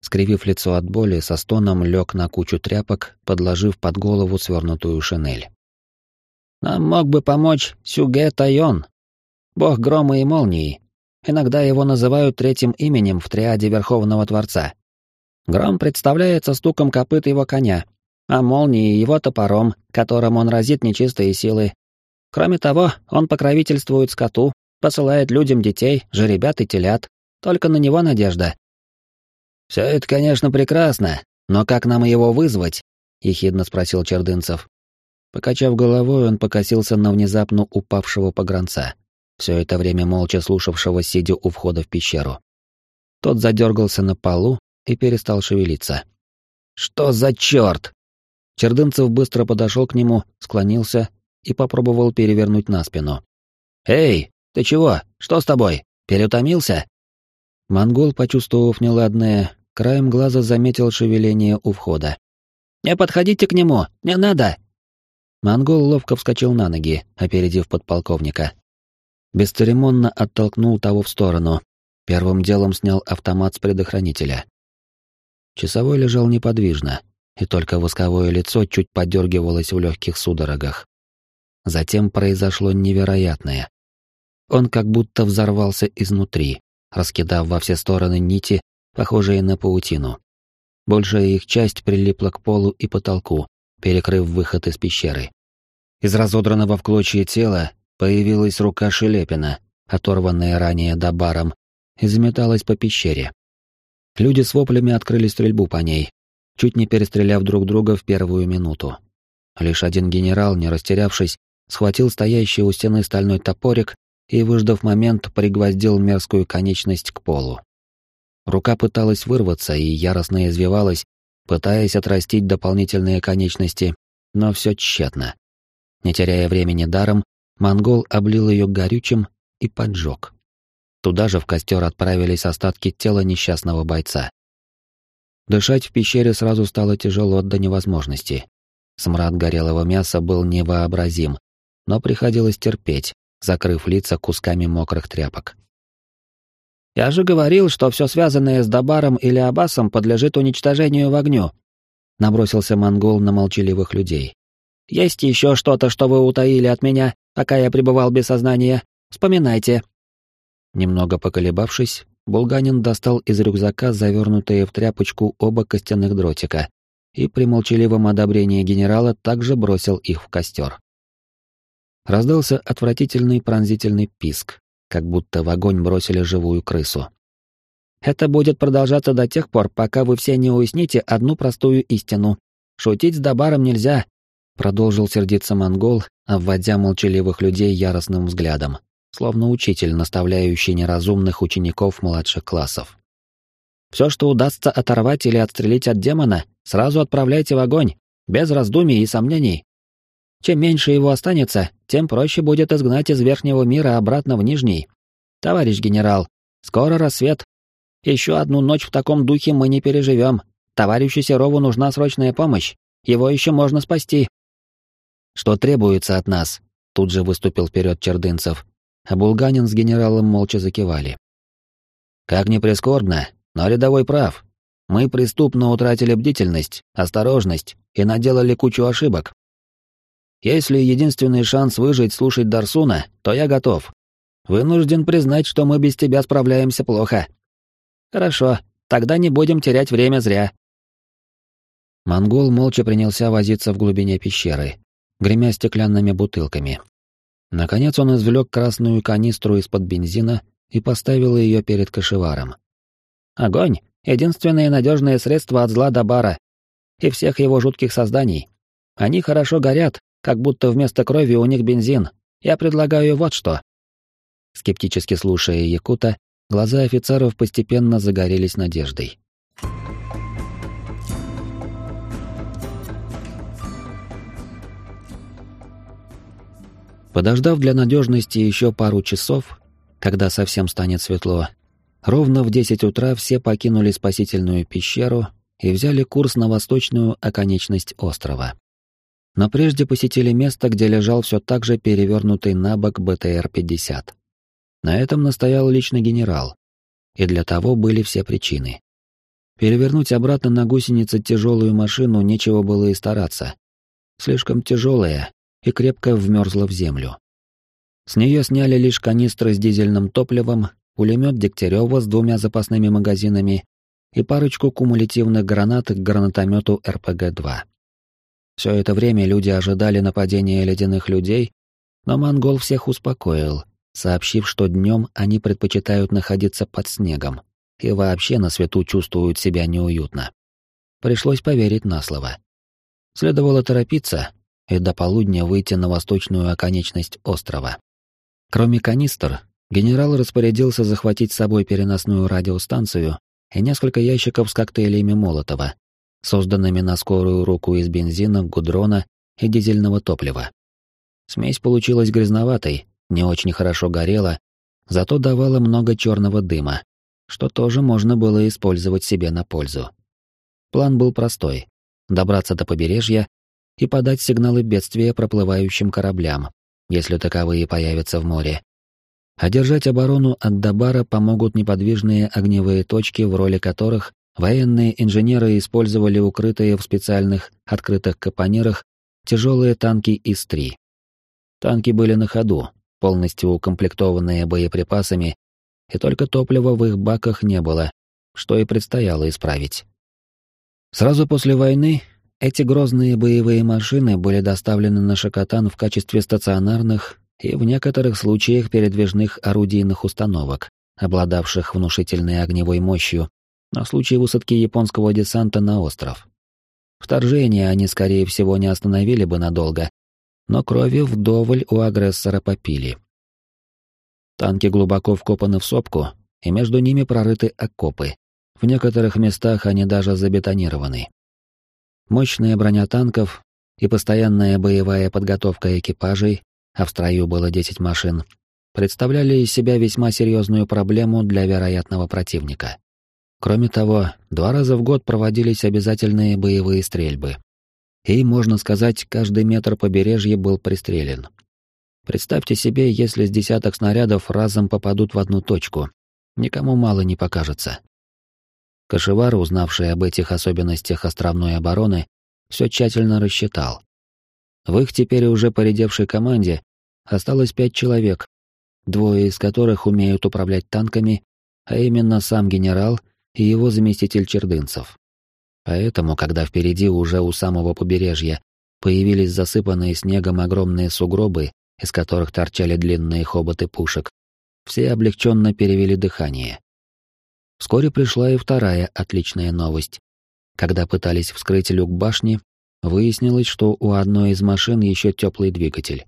Скривив лицо от боли, со стоном лег на кучу тряпок, подложив под голову свернутую шинель. «Нам мог бы помочь Сюге Тайон, бог грома и молнии. Иногда его называют третьим именем в триаде Верховного Творца. Гром представляется стуком копыт его коня, а молнии его топором, которым он разит нечистые силы. Кроме того, он покровительствует скоту, посылает людям детей, жеребят и телят. Только на него надежда. «Все это, конечно, прекрасно, но как нам его вызвать?» — ехидно спросил Чердынцев. Покачав головой, он покосился на внезапно упавшего погранца, все это время молча слушавшего, сидя у входа в пещеру. Тот задергался на полу и перестал шевелиться. «Что за черт?» Чердынцев быстро подошел к нему, склонился и попробовал перевернуть на спину. «Эй, ты чего? Что с тобой? Переутомился?» Монгол, почувствовав неладное, краем глаза заметил шевеление у входа. «Не подходите к нему! Не надо!» Монгол ловко вскочил на ноги, опередив подполковника. Бесцеремонно оттолкнул того в сторону. Первым делом снял автомат с предохранителя. Часовой лежал неподвижно, и только восковое лицо чуть подергивалось в легких судорогах. Затем произошло невероятное. Он как будто взорвался изнутри, раскидав во все стороны нити, похожие на паутину. Большая их часть прилипла к полу и потолку, перекрыв выход из пещеры. Из разодранного в клочья тела появилась рука Шелепина, оторванная ранее добаром, и заметалась по пещере. Люди с воплями открыли стрельбу по ней, чуть не перестреляв друг друга в первую минуту. Лишь один генерал, не растерявшись, схватил стоящий у стены стальной топорик и, выждав момент, пригвоздил мерзкую конечность к полу. Рука пыталась вырваться и яростно извивалась, пытаясь отрастить дополнительные конечности, но все тщетно. Не теряя времени даром, монгол облил ее горючим и поджег. Туда же в костер отправились остатки тела несчастного бойца. Дышать в пещере сразу стало тяжело до невозможности. Смрад горелого мяса был невообразим, но приходилось терпеть, закрыв лица кусками мокрых тряпок. «Я же говорил, что все связанное с Дабаром или Абасом подлежит уничтожению в огню», — набросился монгол на молчаливых людей. «Есть еще что-то, что вы утаили от меня, пока я пребывал без сознания? Вспоминайте». Немного поколебавшись, Булганин достал из рюкзака завернутые в тряпочку оба костяных дротика и при молчаливом одобрении генерала также бросил их в костер. Раздался отвратительный пронзительный писк, как будто в огонь бросили живую крысу. «Это будет продолжаться до тех пор, пока вы все не уясните одну простую истину. Шутить с Дабаром нельзя», — продолжил сердиться монгол, обводя молчаливых людей яростным взглядом, словно учитель, наставляющий неразумных учеников младших классов. «Все, что удастся оторвать или отстрелить от демона, сразу отправляйте в огонь, без раздумий и сомнений. Чем меньше его останется, тем проще будет изгнать из верхнего мира обратно в нижний. Товарищ генерал, скоро рассвет. Еще одну ночь в таком духе мы не переживем. Товарищу Серову нужна срочная помощь. Его еще можно спасти. Что требуется от нас? Тут же выступил вперед Чердынцев, а Булганин с генералом молча закивали. Как ни прискорбно, но рядовой прав. Мы преступно утратили бдительность, осторожность и наделали кучу ошибок. Если единственный шанс выжить слушать Дарсуна, то я готов. Вынужден признать, что мы без тебя справляемся плохо. Хорошо, тогда не будем терять время зря. Монгол молча принялся возиться в глубине пещеры, гремя стеклянными бутылками. Наконец он извлек красную канистру из-под бензина и поставил ее перед кошеваром. Огонь — единственное надежное средство от зла до бара и всех его жутких созданий. Они хорошо горят, как будто вместо крови у них бензин. Я предлагаю вот что. Скептически слушая Якута, глаза офицеров постепенно загорелись надеждой. Подождав для надежности еще пару часов, когда совсем станет светло, ровно в 10 утра все покинули спасительную пещеру и взяли курс на восточную оконечность острова но прежде посетили место, где лежал все так же перевернутый на бок БТР-50. На этом настоял лично генерал. И для того были все причины. Перевернуть обратно на гусеницы тяжелую машину нечего было и стараться. Слишком тяжелая и крепко вмерзла в землю. С нее сняли лишь канистры с дизельным топливом, пулемет Дегтярева с двумя запасными магазинами и парочку кумулятивных гранат к гранатомету РПГ-2. Все это время люди ожидали нападения ледяных людей, но монгол всех успокоил, сообщив, что днем они предпочитают находиться под снегом и вообще на свету чувствуют себя неуютно. Пришлось поверить на слово. Следовало торопиться и до полудня выйти на восточную оконечность острова. Кроме канистр, генерал распорядился захватить с собой переносную радиостанцию и несколько ящиков с коктейлями Молотова, созданными на скорую руку из бензина, гудрона и дизельного топлива. Смесь получилась грязноватой, не очень хорошо горела, зато давала много черного дыма, что тоже можно было использовать себе на пользу. План был простой — добраться до побережья и подать сигналы бедствия проплывающим кораблям, если таковые появятся в море. Одержать оборону от Дабара помогут неподвижные огневые точки, в роли которых Военные инженеры использовали укрытые в специальных открытых капонирах тяжелые танки ИС-3. Танки были на ходу, полностью укомплектованные боеприпасами, и только топлива в их баках не было, что и предстояло исправить. Сразу после войны эти грозные боевые машины были доставлены на Шакотан в качестве стационарных и в некоторых случаях передвижных орудийных установок, обладавших внушительной огневой мощью на случай высадки японского десанта на остров. Вторжение они, скорее всего, не остановили бы надолго, но крови вдоволь у агрессора попили. Танки глубоко вкопаны в сопку, и между ними прорыты окопы. В некоторых местах они даже забетонированы. Мощная броня танков и постоянная боевая подготовка экипажей, а в строю было 10 машин, представляли из себя весьма серьезную проблему для вероятного противника. Кроме того, два раза в год проводились обязательные боевые стрельбы. И, можно сказать, каждый метр побережья был пристрелен. Представьте себе, если с десяток снарядов разом попадут в одну точку. Никому мало не покажется. Кашевар, узнавший об этих особенностях островной обороны, все тщательно рассчитал. В их теперь уже поредевшей команде осталось пять человек, двое из которых умеют управлять танками, а именно сам генерал и его заместитель Чердынцев. Поэтому, когда впереди уже у самого побережья появились засыпанные снегом огромные сугробы, из которых торчали длинные хоботы пушек, все облегченно перевели дыхание. Вскоре пришла и вторая отличная новость. Когда пытались вскрыть люк башни, выяснилось, что у одной из машин еще теплый двигатель.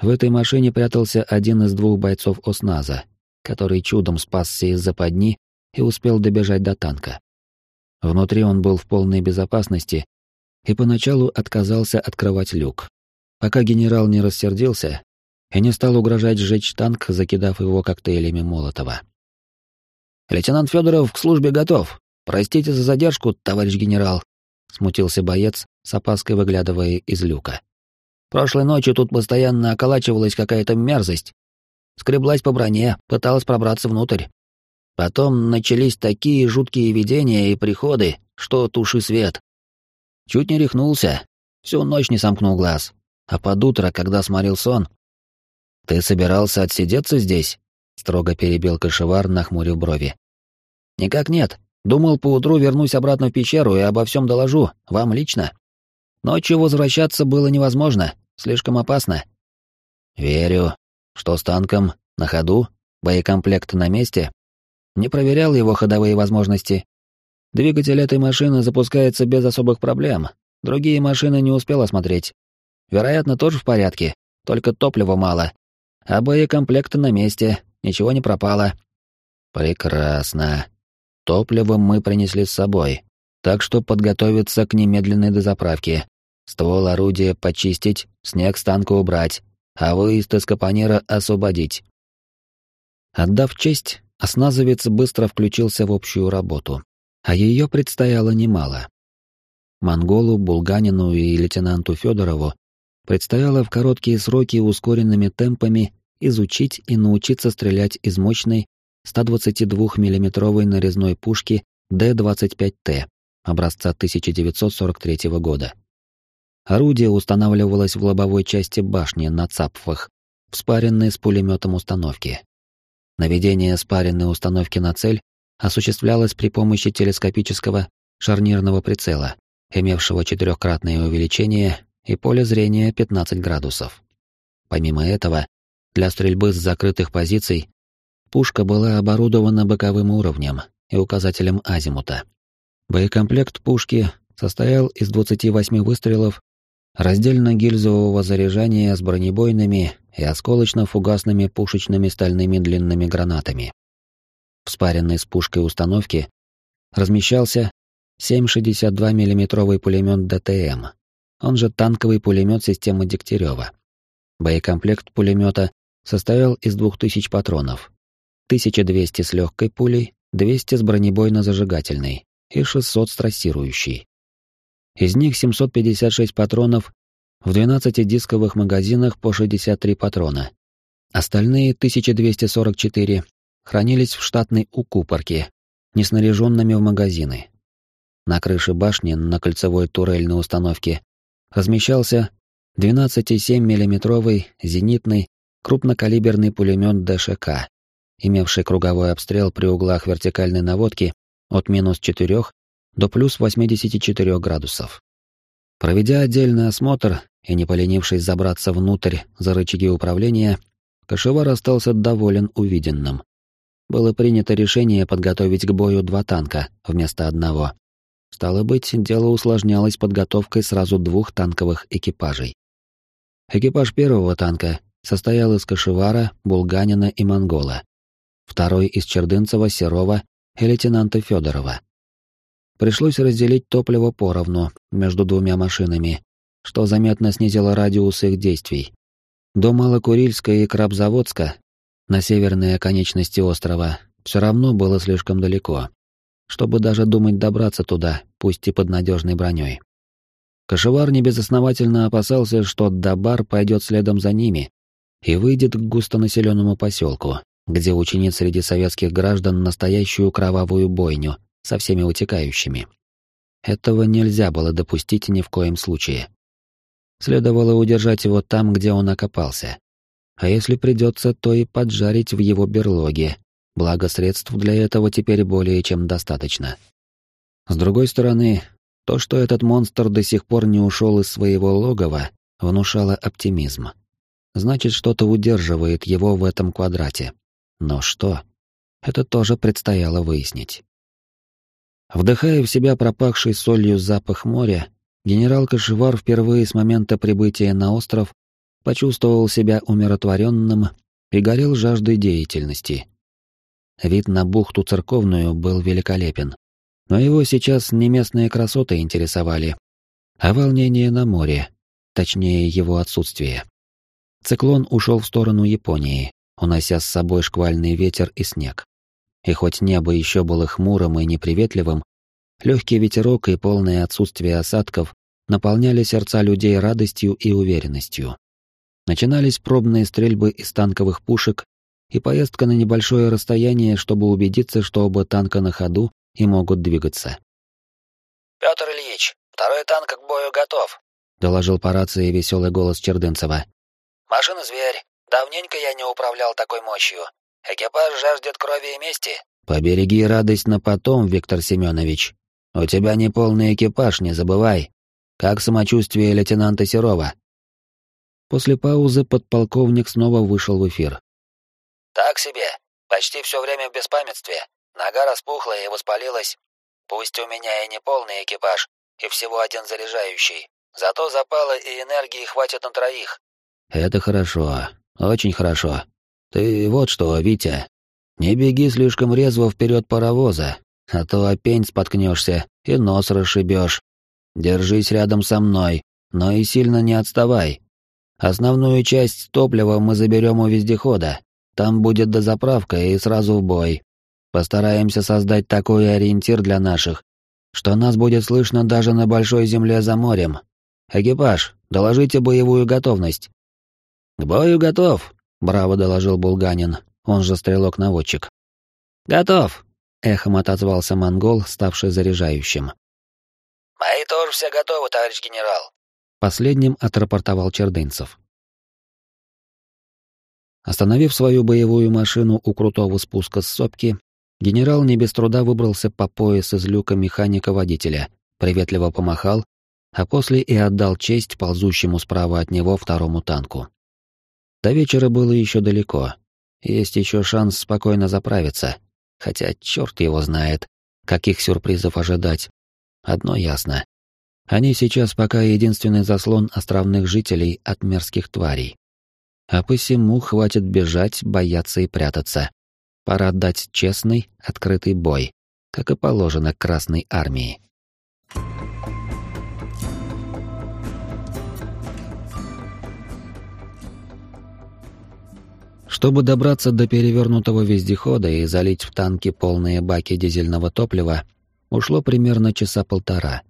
В этой машине прятался один из двух бойцов ОСНАЗа, который чудом спасся из западни и успел добежать до танка. Внутри он был в полной безопасности и поначалу отказался открывать люк, пока генерал не рассердился и не стал угрожать сжечь танк, закидав его коктейлями Молотова. «Лейтенант Федоров к службе готов. Простите за задержку, товарищ генерал», — смутился боец, с опаской выглядывая из люка. «Прошлой ночью тут постоянно околачивалась какая-то мерзость. Скреблась по броне, пыталась пробраться внутрь. Потом начались такие жуткие видения и приходы, что туши свет. Чуть не рехнулся, всю ночь не сомкнул глаз. А под утро, когда сморил сон... «Ты собирался отсидеться здесь?» — строго перебил кошевар, нахмурив брови. «Никак нет. Думал, поутру вернусь обратно в пещеру и обо всем доложу, вам лично. Ночью возвращаться было невозможно, слишком опасно». «Верю. Что с танком? На ходу? Боекомплект на месте?» Не проверял его ходовые возможности. Двигатель этой машины запускается без особых проблем. Другие машины не успел осмотреть. Вероятно, тоже в порядке, только топлива мало. А боекомплект на месте, ничего не пропало. Прекрасно. Топливо мы принесли с собой, так что подготовиться к немедленной дозаправке. Ствол орудия почистить, снег с танка убрать, а выезд из капонира освободить. Отдав честь, осназовец быстро включился в общую работу, а ее предстояло немало. Монголу, Булганину и лейтенанту Федорову предстояло в короткие сроки ускоренными темпами изучить и научиться стрелять из мощной 122 миллиметровой нарезной пушки Д-25Т образца 1943 года. Орудие устанавливалось в лобовой части башни на цапфах, вспаренной с пулеметом установки. Наведение спаренной установки на цель осуществлялось при помощи телескопического шарнирного прицела, имевшего четырехкратное увеличение и поле зрения 15 градусов. Помимо этого, для стрельбы с закрытых позиций пушка была оборудована боковым уровнем и указателем азимута. Боекомплект пушки состоял из 28 выстрелов раздельно-гильзового заряжания с бронебойными и осколочно-фугасными пушечными стальными длинными гранатами. В спаренной с пушкой установке размещался 7,62 миллиметровый пулемет ДТМ, он же танковый пулемет системы Дегтярева. Боекомплект пулемета состоял из 2000 патронов, 1200 с легкой пулей, 200 с бронебойно-зажигательной и 600 с трассирующей. Из них 756 патронов в 12 дисковых магазинах по 63 патрона. Остальные 1244 хранились в штатной укупорке, не снаряженными в магазины. На крыше башни на кольцевой турельной установке размещался 12,7 миллиметровый зенитный крупнокалиберный пулемет ДШК, имевший круговой обстрел при углах вертикальной наводки от минус 4 до плюс 84 градусов. Проведя отдельный осмотр и не поленившись забраться внутрь за рычаги управления, Кашевар остался доволен увиденным. Было принято решение подготовить к бою два танка вместо одного, Стало быть, дело усложнялось подготовкой сразу двух танковых экипажей. Экипаж первого танка состоял из Кашевара, Булганина и Монгола. Второй из Чердынцева, Серова и лейтенанта Федорова. Пришлось разделить топливо поровну между двумя машинами, что заметно снизило радиус их действий. До Малокурильска и Крабзаводска, на северной оконечности острова, все равно было слишком далеко чтобы даже думать добраться туда, пусть и под надежной броней. Кашевар небезосновательно опасался, что Дабар пойдет следом за ними, и выйдет к густонаселенному поселку, где учинит среди советских граждан настоящую кровавую бойню со всеми утекающими. Этого нельзя было допустить ни в коем случае. Следовало удержать его там, где он окопался. А если придется, то и поджарить в его берлоге, благо средств для этого теперь более чем достаточно. С другой стороны, то, что этот монстр до сих пор не ушел из своего логова, внушало оптимизм. Значит, что-то удерживает его в этом квадрате. Но что? Это тоже предстояло выяснить. Вдыхая в себя пропахший солью запах моря, генерал Кашевар впервые с момента прибытия на остров почувствовал себя умиротворенным и горел жаждой деятельности. Вид на бухту церковную был великолепен, но его сейчас не местные красоты интересовали, а волнение на море, точнее его отсутствие. Циклон ушел в сторону Японии, унося с собой шквальный ветер и снег. И хоть небо еще было хмурым и неприветливым, легкий ветерок и полное отсутствие осадков наполняли сердца людей радостью и уверенностью. Начинались пробные стрельбы из танковых пушек и поездка на небольшое расстояние, чтобы убедиться, что оба танка на ходу и могут двигаться. «Петр Ильич, второй танк к бою готов», — доложил по рации веселый голос Чердынцева. «Машина-зверь. Давненько я не управлял такой мощью. Экипаж жаждет крови и мести. Побереги радость на потом, Виктор Семенович. У тебя не полный экипаж, не забывай. Как самочувствие лейтенанта Серова? После паузы подполковник снова вышел в эфир. Так себе. Почти все время в беспамятстве. Нога распухла и воспалилась. Пусть у меня и не полный экипаж, и всего один заряжающий. Зато запала и энергии хватит на троих. Это хорошо. Очень хорошо. Ты вот что, Витя, не беги слишком резво вперед паровоза, а то опень споткнешься и нос расшибешь. Держись рядом со мной, но и сильно не отставай. Основную часть топлива мы заберем у вездехода. Там будет дозаправка и сразу в бой. Постараемся создать такой ориентир для наших, что нас будет слышно даже на большой земле за морем. Экипаж, доложите боевую готовность. К бою готов, Браво доложил Булганин, он же стрелок-наводчик. Готов, эхом отозвался монгол, ставший заряжающим. Мои тоже все готовы, товарищ генерал. Последним отрапортовал Чердынцев. Остановив свою боевую машину у крутого спуска с сопки, генерал не без труда выбрался по пояс из люка механика-водителя, приветливо помахал, а после и отдал честь ползущему справа от него второму танку. До вечера было еще далеко. Есть еще шанс спокойно заправиться. Хотя черт его знает, каких сюрпризов ожидать. Одно ясно. Они сейчас пока единственный заслон островных жителей от мерзких тварей. А посему хватит бежать, бояться и прятаться. Пора дать честный, открытый бой, как и положено Красной Армии. Чтобы добраться до перевернутого вездехода и залить в танки полные баки дизельного топлива, ушло примерно часа полтора.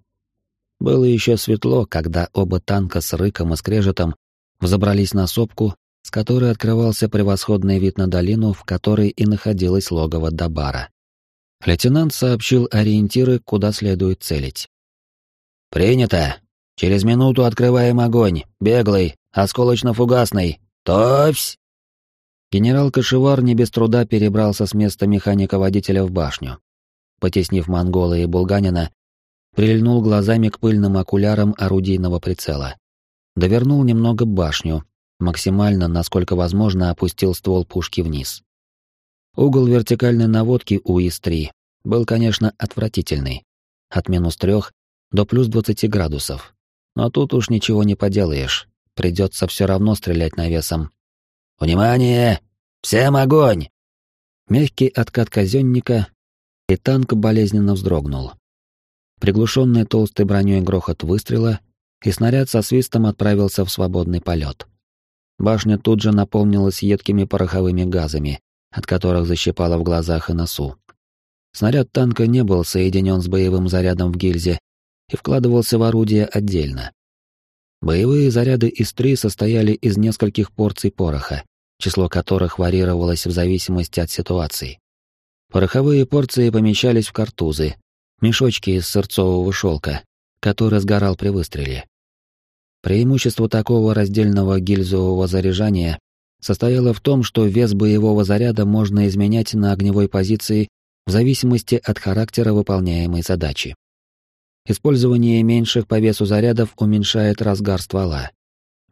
Было еще светло, когда оба танка с рыком и скрежетом взобрались на сопку, с которой открывался превосходный вид на долину, в которой и находилось логово Дабара. Лейтенант сообщил ориентиры, куда следует целить. «Принято. Через минуту открываем огонь. Беглый, осколочно-фугасный. Товсь!» Генерал Кашевар не без труда перебрался с места механика-водителя в башню. Потеснив монгола и булганина, прильнул глазами к пыльным окулярам орудийного прицела. Довернул немного башню, максимально, насколько возможно, опустил ствол пушки вниз. Угол вертикальной наводки у ИС-3 был, конечно, отвратительный. От минус трех до плюс двадцати градусов. Но тут уж ничего не поделаешь. Придется все равно стрелять навесом, «Внимание! Всем огонь!» Мягкий откат казенника, и танк болезненно вздрогнул. Приглушенный толстой броней грохот выстрела, и снаряд со свистом отправился в свободный полет. Башня тут же наполнилась едкими пороховыми газами, от которых защипало в глазах и носу. Снаряд танка не был соединен с боевым зарядом в гильзе и вкладывался в орудие отдельно. Боевые заряды из три состояли из нескольких порций пороха, число которых варьировалось в зависимости от ситуации. Пороховые порции помещались в картузы, мешочки из сырцового шелка, который сгорал при выстреле. Преимущество такого раздельного гильзового заряжания состояло в том, что вес боевого заряда можно изменять на огневой позиции в зависимости от характера выполняемой задачи. Использование меньших по весу зарядов уменьшает разгар ствола.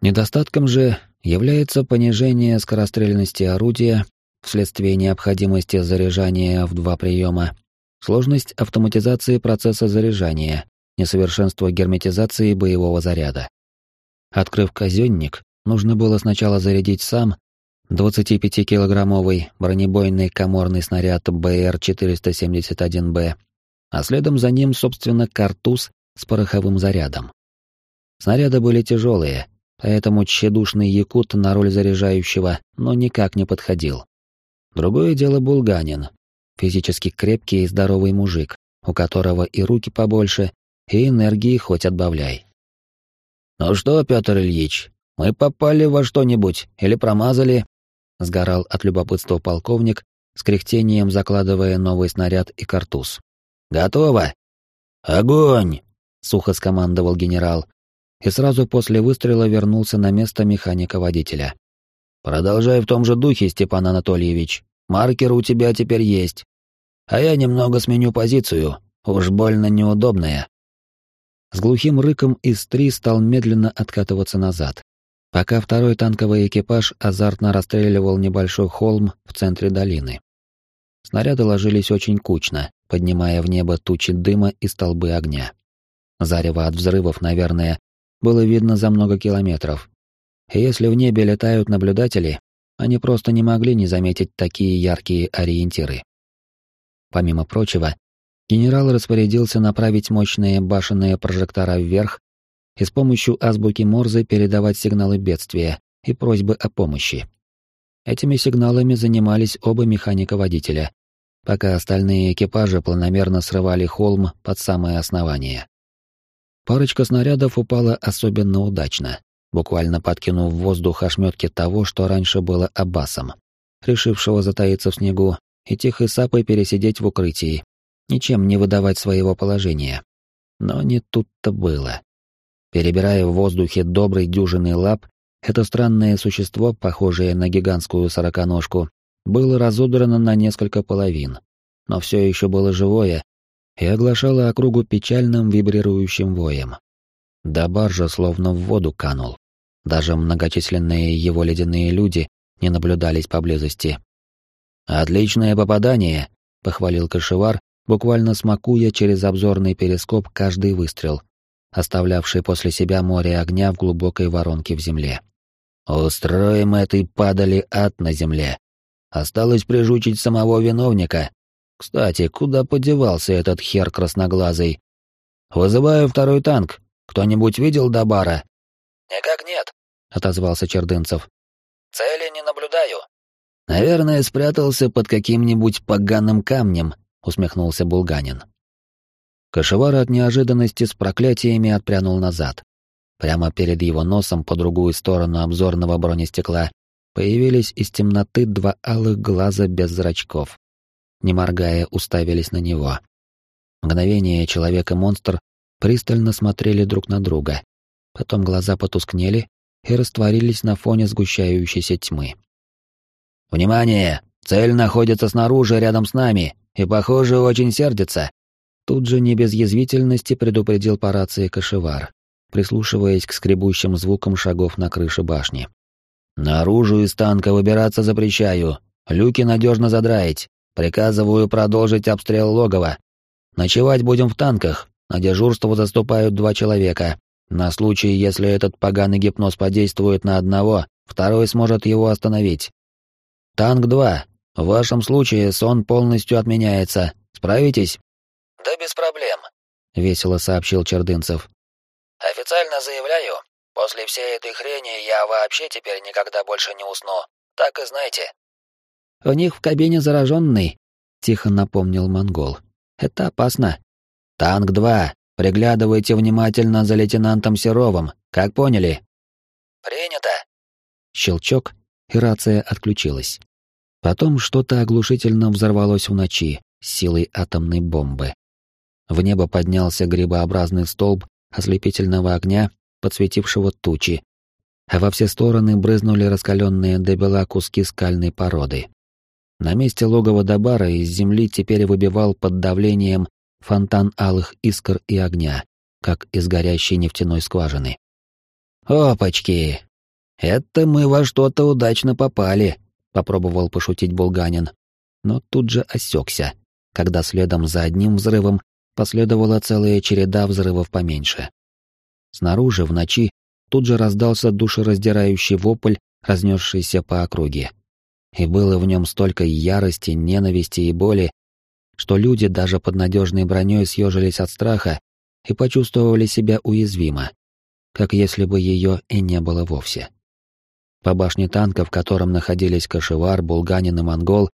Недостатком же является понижение скорострельности орудия вследствие необходимости заряжания в два приема, сложность автоматизации процесса заряжания, несовершенство герметизации боевого заряда. Открыв казённик, нужно было сначала зарядить сам 25-килограммовый бронебойный коморный снаряд БР-471Б а следом за ним, собственно, картуз с пороховым зарядом. Снаряды были тяжелые, поэтому тщедушный якут на роль заряжающего, но никак не подходил. Другое дело Булганин, физически крепкий и здоровый мужик, у которого и руки побольше, и энергии хоть отбавляй. «Ну что, Петр Ильич, мы попали во что-нибудь или промазали?» Сгорал от любопытства полковник, с кряхтением закладывая новый снаряд и картуз. Готово. Огонь! Сухо скомандовал генерал, и сразу после выстрела вернулся на место механика-водителя. Продолжай в том же духе, Степан Анатольевич. Маркер у тебя теперь есть. А я немного сменю позицию, уж больно неудобная. С глухим рыком из-3 стал медленно откатываться назад, пока второй танковый экипаж азартно расстреливал небольшой холм в центре долины. Снаряды ложились очень кучно, поднимая в небо тучи дыма и столбы огня. Зарево от взрывов, наверное, было видно за много километров. И если в небе летают наблюдатели, они просто не могли не заметить такие яркие ориентиры. Помимо прочего, генерал распорядился направить мощные башенные прожектора вверх и с помощью азбуки Морзе передавать сигналы бедствия и просьбы о помощи. Этими сигналами занимались оба механика-водителя, пока остальные экипажи планомерно срывали холм под самое основание. Парочка снарядов упала особенно удачно, буквально подкинув в воздух ошметки того, что раньше было Аббасом, решившего затаиться в снегу и тихой сапой пересидеть в укрытии, ничем не выдавать своего положения. Но не тут-то было. Перебирая в воздухе добрый дюжинный лап, это странное существо, похожее на гигантскую сороконожку, было разодрано на несколько половин, но все еще было живое и оглашало округу печальным вибрирующим воем. Да баржа словно в воду канул. Даже многочисленные его ледяные люди не наблюдались поблизости. «Отличное попадание!» — похвалил Кашевар, буквально смакуя через обзорный перископ каждый выстрел, оставлявший после себя море огня в глубокой воронке в земле. «Устроим этой падали ад на земле!» Осталось прижучить самого виновника. Кстати, куда подевался этот хер красноглазый? Вызываю второй танк. Кто-нибудь видел Дабара? Никак нет, отозвался Чердынцев. Цели не наблюдаю. Наверное, спрятался под каким-нибудь поганым камнем, усмехнулся Булганин. Кошевар от неожиданности с проклятиями отпрянул назад. Прямо перед его носом по другую сторону обзорного бронестекла Появились из темноты два алых глаза без зрачков. Не моргая, уставились на него. Мгновение человек и монстр пристально смотрели друг на друга. Потом глаза потускнели и растворились на фоне сгущающейся тьмы. «Внимание! Цель находится снаружи, рядом с нами, и, похоже, очень сердится!» Тут же не без язвительности предупредил по рации кошевар, прислушиваясь к скребущим звукам шагов на крыше башни. Наружу из танка выбираться запрещаю. Люки надежно задраить. Приказываю продолжить обстрел логова. Ночевать будем в танках. На дежурство заступают два человека. На случай, если этот поганый гипноз подействует на одного, второй сможет его остановить. Танк 2. В вашем случае сон полностью отменяется. Справитесь? Да без проблем, весело сообщил Чердынцев. Официально заявляю, После всей этой хрени я вообще теперь никогда больше не усну. Так и знаете. У них в кабине зараженный, тихо напомнил монгол. Это опасно. Танк 2. Приглядывайте внимательно за лейтенантом Серовым. Как поняли?» «Принято!» Щелчок, и рация отключилась. Потом что-то оглушительно взорвалось в ночи с силой атомной бомбы. В небо поднялся грибообразный столб ослепительного огня, подсветившего тучи, а во все стороны брызнули раскаленные до бела куски скальной породы. На месте логова Дабара из земли теперь выбивал под давлением фонтан алых искр и огня, как из горящей нефтяной скважины. «Опачки! Это мы во что-то удачно попали», — попробовал пошутить Булганин, но тут же осекся, когда следом за одним взрывом последовала целая череда взрывов поменьше. Снаружи, в ночи, тут же раздался душераздирающий вопль, разнесшийся по округе. И было в нем столько ярости, ненависти и боли, что люди даже под надежной броней съежились от страха и почувствовали себя уязвимо, как если бы ее и не было вовсе. По башне танка, в котором находились Кашевар, Булганин и Монгол,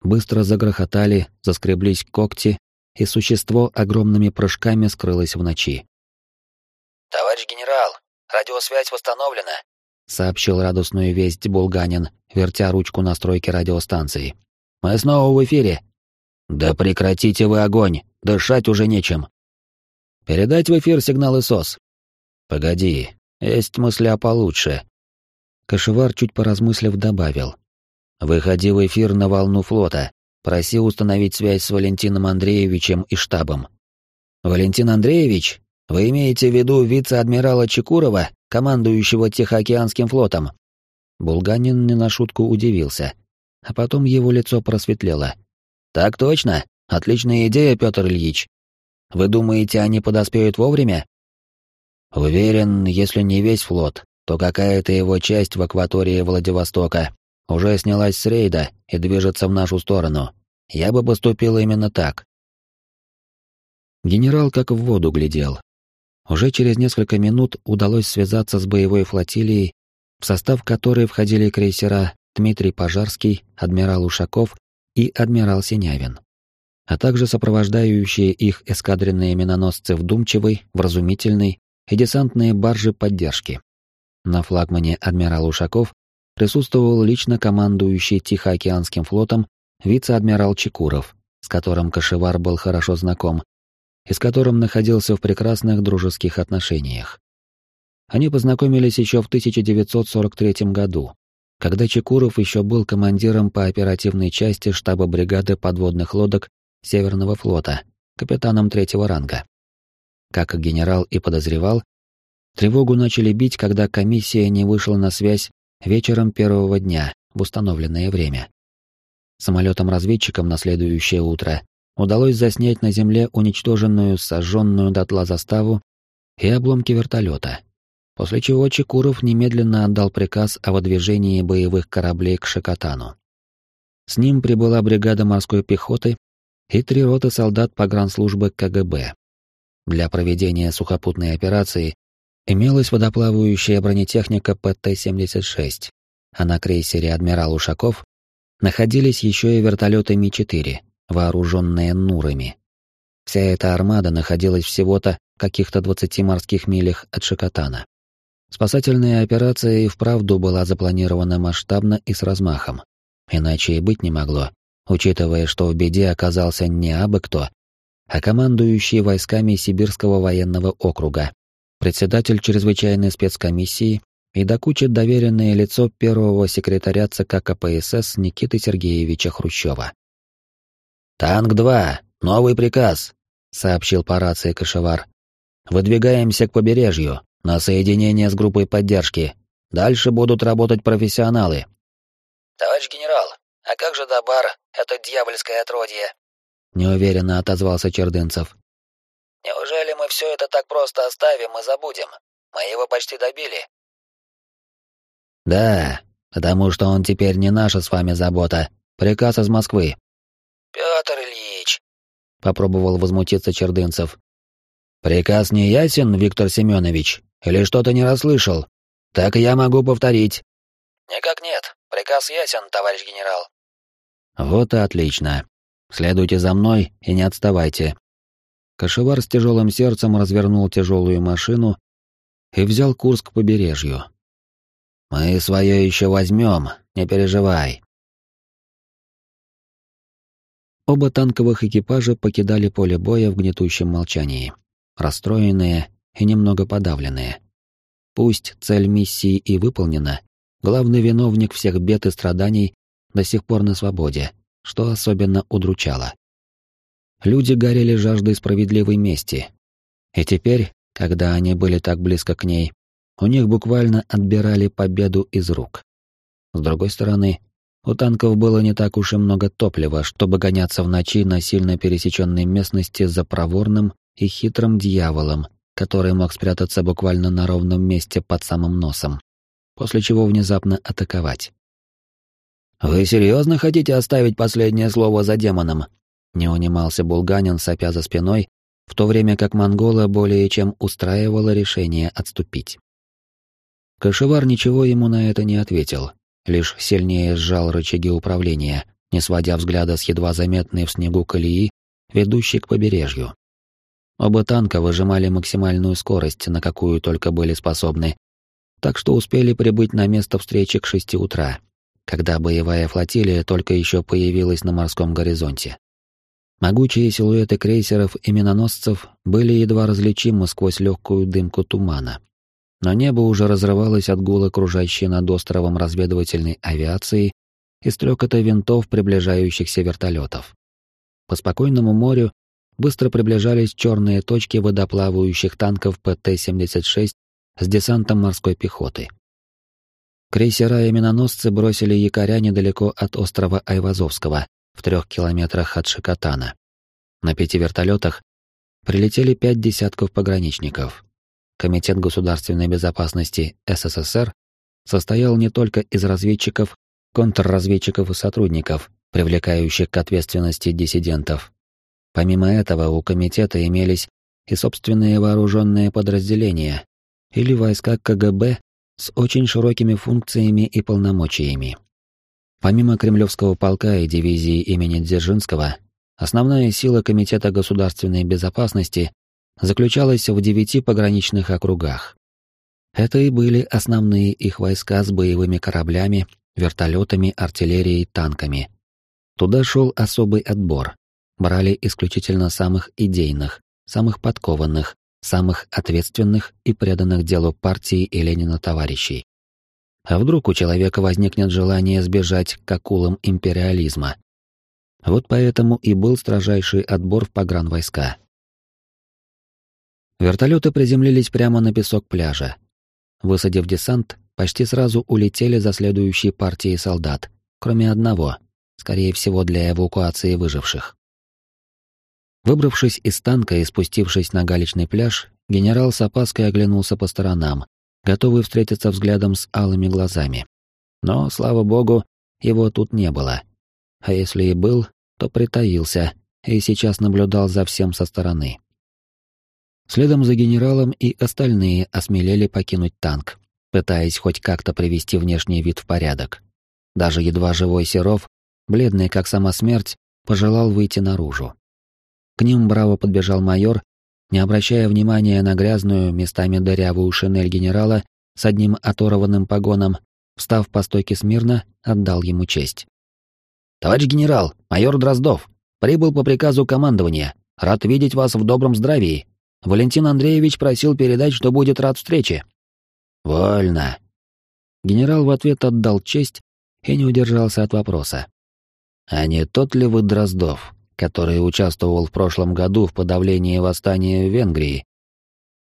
быстро загрохотали, заскреблись когти, и существо огромными прыжками скрылось в ночи. «Товарищ генерал, радиосвязь восстановлена», — сообщил радостную весть Булганин, вертя ручку настройки радиостанции. «Мы снова в эфире». «Да прекратите вы огонь, дышать уже нечем». «Передать в эфир сигналы СОС». «Погоди, есть мысли о получше». Кашевар, чуть поразмыслив, добавил. «Выходи в эфир на волну флота. Проси установить связь с Валентином Андреевичем и штабом». «Валентин Андреевич? Вы имеете в виду вице-адмирала Чекурова, командующего Тихоокеанским флотом?» Булганин не на шутку удивился, а потом его лицо просветлело. «Так точно. Отличная идея, Петр Ильич. Вы думаете, они подоспеют вовремя?» «Уверен, если не весь флот, то какая-то его часть в акватории Владивостока уже снялась с рейда и движется в нашу сторону. Я бы поступил именно так». Генерал как в воду глядел, уже через несколько минут удалось связаться с боевой флотилией, в состав которой входили крейсера Дмитрий Пожарский, адмирал Ушаков и адмирал Синявин, а также сопровождающие их эскадренные миноносцы Вдумчивый, Вразумительный и десантные баржи поддержки. На флагмане адмирал Ушаков присутствовал лично командующий Тихоокеанским флотом вице-адмирал Чекуров, с которым Кашевар был хорошо знаком, и с которым находился в прекрасных дружеских отношениях. Они познакомились еще в 1943 году, когда Чекуров еще был командиром по оперативной части штаба бригады подводных лодок Северного флота, капитаном третьего ранга. Как генерал и подозревал, тревогу начали бить, когда комиссия не вышла на связь вечером первого дня в установленное время. Самолетом-разведчиком на следующее утро удалось заснять на земле уничтоженную, сожженную дотла заставу и обломки вертолета, после чего Чекуров немедленно отдал приказ о выдвижении боевых кораблей к Шакатану. С ним прибыла бригада морской пехоты и три роты солдат погранслужбы КГБ. Для проведения сухопутной операции имелась водоплавающая бронетехника ПТ-76, а на крейсере «Адмирал Ушаков» находились еще и вертолеты Ми-4, вооруженные нурами. Вся эта армада находилась всего-то каких-то 20 морских милях от Шикотана. Спасательная операция и вправду была запланирована масштабно и с размахом. Иначе и быть не могло, учитывая, что в беде оказался не абы кто, а командующий войсками Сибирского военного округа, председатель чрезвычайной спецкомиссии и до кучи доверенное лицо первого секретаря ЦК КПСС Никиты Сергеевича Хрущева. «Танк-2, новый приказ», — сообщил по рации Кашевар. «Выдвигаемся к побережью, на соединение с группой поддержки. Дальше будут работать профессионалы». «Товарищ генерал, а как же Дабар, это дьявольское отродье?» Неуверенно отозвался Чердынцев. «Неужели мы все это так просто оставим и забудем? Мы его почти добили». «Да, потому что он теперь не наша с вами забота. Приказ из Москвы. Петр Ильич, попробовал возмутиться Чердынцев. Приказ не ясен, Виктор Семенович, или что-то не расслышал? Так я могу повторить. Никак нет. Приказ ясен, товарищ генерал. Вот и отлично. Следуйте за мной и не отставайте. Кашевар с тяжелым сердцем развернул тяжелую машину и взял курс к побережью. «Мы свое еще возьмем, не переживай». Оба танковых экипажа покидали поле боя в гнетущем молчании, расстроенные и немного подавленные. Пусть цель миссии и выполнена, главный виновник всех бед и страданий до сих пор на свободе, что особенно удручало. Люди горели жаждой справедливой мести. И теперь, когда они были так близко к ней, у них буквально отбирали победу из рук. С другой стороны, у танков было не так уж и много топлива, чтобы гоняться в ночи на сильно пересеченной местности за проворным и хитрым дьяволом, который мог спрятаться буквально на ровном месте под самым носом, после чего внезапно атаковать. «Вы серьезно хотите оставить последнее слово за демоном?» Не унимался Булганин, сопя за спиной, в то время как монгола более чем устраивало решение отступить. Кашевар ничего ему на это не ответил, лишь сильнее сжал рычаги управления, не сводя взгляда с едва заметной в снегу колеи, ведущей к побережью. Оба танка выжимали максимальную скорость, на какую только были способны, так что успели прибыть на место встречи к шести утра, когда боевая флотилия только еще появилась на морском горизонте. Могучие силуэты крейсеров и миноносцев были едва различимы сквозь легкую дымку тумана. Но небо уже разрывалось от гула окружающей над островом разведывательной авиации и стрекота винтов приближающихся вертолетов. По спокойному морю быстро приближались черные точки водоплавающих танков ПТ-76 с десантом морской пехоты. Крейсера и миноносцы бросили якоря недалеко от острова Айвазовского, в трех километрах от Шикотана. На пяти вертолетах прилетели пять десятков пограничников. Комитет государственной безопасности СССР состоял не только из разведчиков, контрразведчиков и сотрудников, привлекающих к ответственности диссидентов. Помимо этого, у комитета имелись и собственные вооруженные подразделения или войска КГБ с очень широкими функциями и полномочиями. Помимо Кремлевского полка и дивизии имени Дзержинского, основная сила Комитета государственной безопасности заключалась в девяти пограничных округах. Это и были основные их войска с боевыми кораблями, вертолетами, артиллерией, танками. Туда шел особый отбор. Брали исключительно самых идейных, самых подкованных, самых ответственных и преданных делу партии и Ленина товарищей. А вдруг у человека возникнет желание сбежать к акулам империализма? Вот поэтому и был строжайший отбор в погранвойска. Вертолеты приземлились прямо на песок пляжа. Высадив десант, почти сразу улетели за следующей партией солдат, кроме одного, скорее всего для эвакуации выживших. Выбравшись из танка и спустившись на галечный пляж, генерал с опаской оглянулся по сторонам, готовый встретиться взглядом с алыми глазами. Но, слава богу, его тут не было. А если и был, то притаился и сейчас наблюдал за всем со стороны. Следом за генералом и остальные осмелели покинуть танк, пытаясь хоть как-то привести внешний вид в порядок. Даже едва живой Серов, бледный как сама смерть, пожелал выйти наружу. К ним браво подбежал майор не обращая внимания на грязную, местами дырявую шинель генерала с одним оторванным погоном, встав по стойке смирно, отдал ему честь. «Товарищ генерал, майор Дроздов, прибыл по приказу командования. Рад видеть вас в добром здравии. Валентин Андреевич просил передать, что будет рад встрече». «Вольно». Генерал в ответ отдал честь и не удержался от вопроса. «А не тот ли вы Дроздов, который участвовал в прошлом году в подавлении восстания в Венгрии,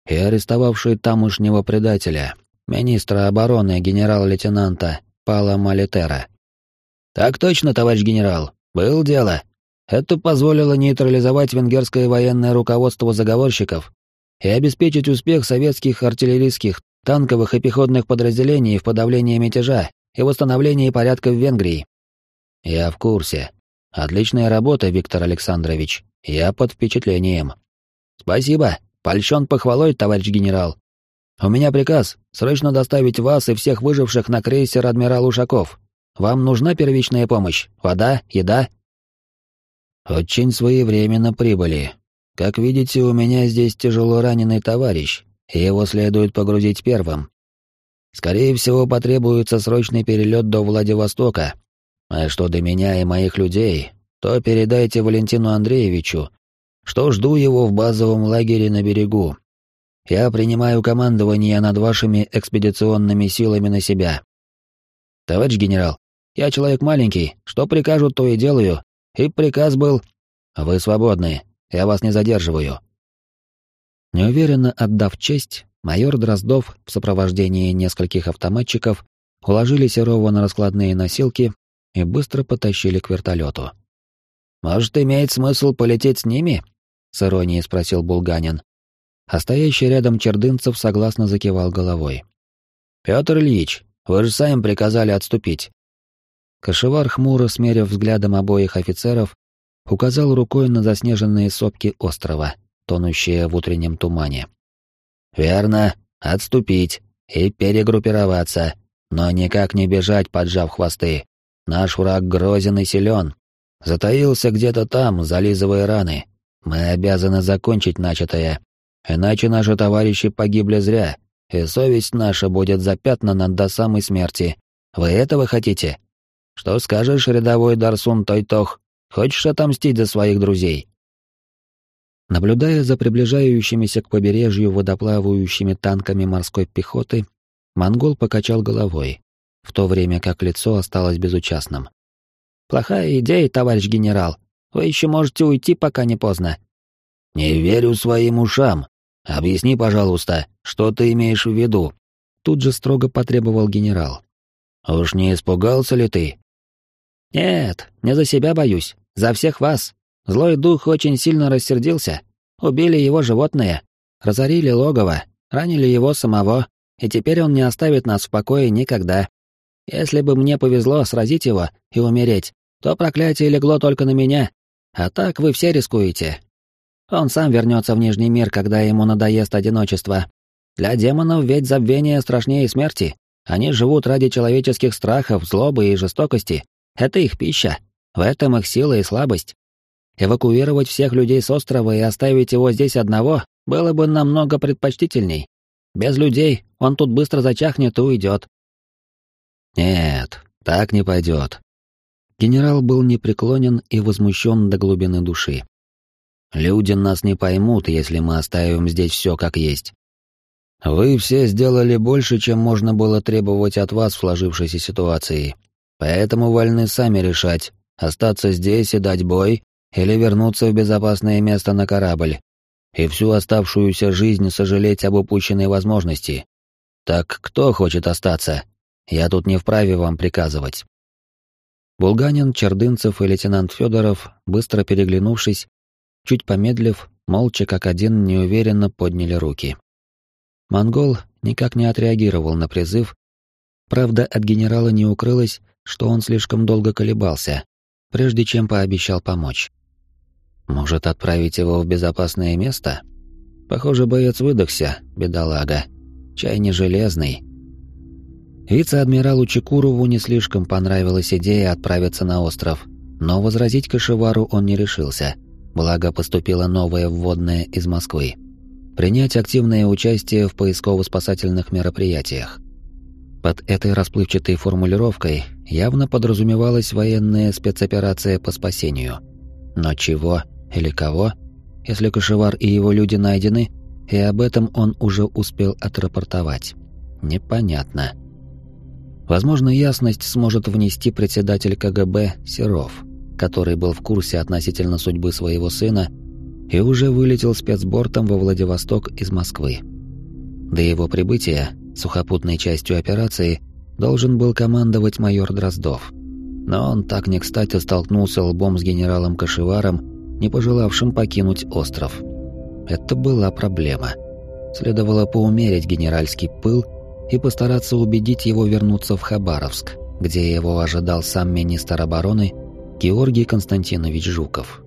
и арестовавший тамошнего предателя, министра обороны генерал-лейтенанта Пала Малитера. «Так точно, товарищ генерал, был дело. Это позволило нейтрализовать венгерское военное руководство заговорщиков и обеспечить успех советских артиллерийских, танковых и пехотных подразделений в подавлении мятежа и восстановлении порядка в Венгрии. Я в курсе, Отличная работа, Виктор Александрович. Я под впечатлением. Спасибо. Польщен похвалой, товарищ генерал. У меня приказ срочно доставить вас и всех выживших на крейсер адмирал Ушаков. Вам нужна первичная помощь? Вода, еда? Очень своевременно прибыли. Как видите, у меня здесь тяжело раненый товарищ, и его следует погрузить первым. Скорее всего, потребуется срочный перелет до Владивостока. А что до меня и моих людей, то передайте Валентину Андреевичу, что жду его в базовом лагере на берегу. Я принимаю командование над вашими экспедиционными силами на себя. Товарищ генерал, я человек маленький, что прикажут, то и делаю, и приказ был... Вы свободны, я вас не задерживаю. Неуверенно отдав честь, майор Дроздов в сопровождении нескольких автоматчиков уложили Серова на раскладные носилки и быстро потащили к вертолету. «Может, имеет смысл полететь с ними?» — с иронией спросил Булганин. А стоящий рядом Чердынцев согласно закивал головой. «Петр Ильич, вы же сами приказали отступить». Кошевар, хмуро смерив взглядом обоих офицеров, указал рукой на заснеженные сопки острова, тонущие в утреннем тумане. «Верно, отступить и перегруппироваться, но никак не бежать, поджав хвосты. Наш враг грозен и силен. Затаился где-то там, зализывая раны. Мы обязаны закончить начатое, иначе наши товарищи погибли зря, и совесть наша будет запятнана до самой смерти. Вы этого хотите? Что скажешь, рядовой Дарсун Тойтох? Хочешь отомстить за своих друзей?» Наблюдая за приближающимися к побережью водоплавающими танками морской пехоты, монгол покачал головой, в то время как лицо осталось безучастным. «Плохая идея, товарищ генерал. Вы еще можете уйти, пока не поздно». «Не верю своим ушам. Объясни, пожалуйста, что ты имеешь в виду?» Тут же строго потребовал генерал. «Уж не испугался ли ты?» «Нет, не за себя боюсь. За всех вас. Злой дух очень сильно рассердился. Убили его животные, разорили логово, ранили его самого, и теперь он не оставит нас в покое никогда. Если бы мне повезло сразить его и умереть, то проклятие легло только на меня. А так вы все рискуете. Он сам вернется в Нижний мир, когда ему надоест одиночество. Для демонов ведь забвение страшнее смерти. Они живут ради человеческих страхов, злобы и жестокости. Это их пища. В этом их сила и слабость. Эвакуировать всех людей с острова и оставить его здесь одного было бы намного предпочтительней. Без людей он тут быстро зачахнет и уйдет. Нет, так не пойдет. Генерал был непреклонен и возмущен до глубины души. Люди нас не поймут, если мы оставим здесь все как есть. Вы все сделали больше, чем можно было требовать от вас в сложившейся ситуации. Поэтому вольны сами решать, остаться здесь и дать бой, или вернуться в безопасное место на корабль, и всю оставшуюся жизнь сожалеть об упущенной возможности. Так кто хочет остаться? Я тут не вправе вам приказывать. Булганин, Чердынцев и лейтенант Федоров, быстро переглянувшись, чуть помедлив, молча как один неуверенно подняли руки. Монгол никак не отреагировал на призыв, правда, от генерала не укрылось, что он слишком долго колебался, прежде чем пообещал помочь. Может, отправить его в безопасное место? Похоже, боец выдохся, бедолага. Чай не железный. Вице-адмиралу Чекурову не слишком понравилась идея отправиться на остров, но возразить Кашевару он не решился, благо поступила новая вводная из Москвы. Принять активное участие в поисково-спасательных мероприятиях. Под этой расплывчатой формулировкой явно подразумевалась военная спецоперация по спасению. Но чего или кого, если Кашевар и его люди найдены, и об этом он уже успел отрапортовать? Непонятно. Возможно, ясность сможет внести председатель КГБ Серов, который был в курсе относительно судьбы своего сына и уже вылетел спецбортом во Владивосток из Москвы. До его прибытия сухопутной частью операции должен был командовать майор Дроздов. Но он так не кстати столкнулся лбом с генералом Кашеваром, не пожелавшим покинуть остров. Это была проблема. Следовало поумерить генеральский пыл и постараться убедить его вернуться в Хабаровск, где его ожидал сам министр обороны Георгий Константинович Жуков.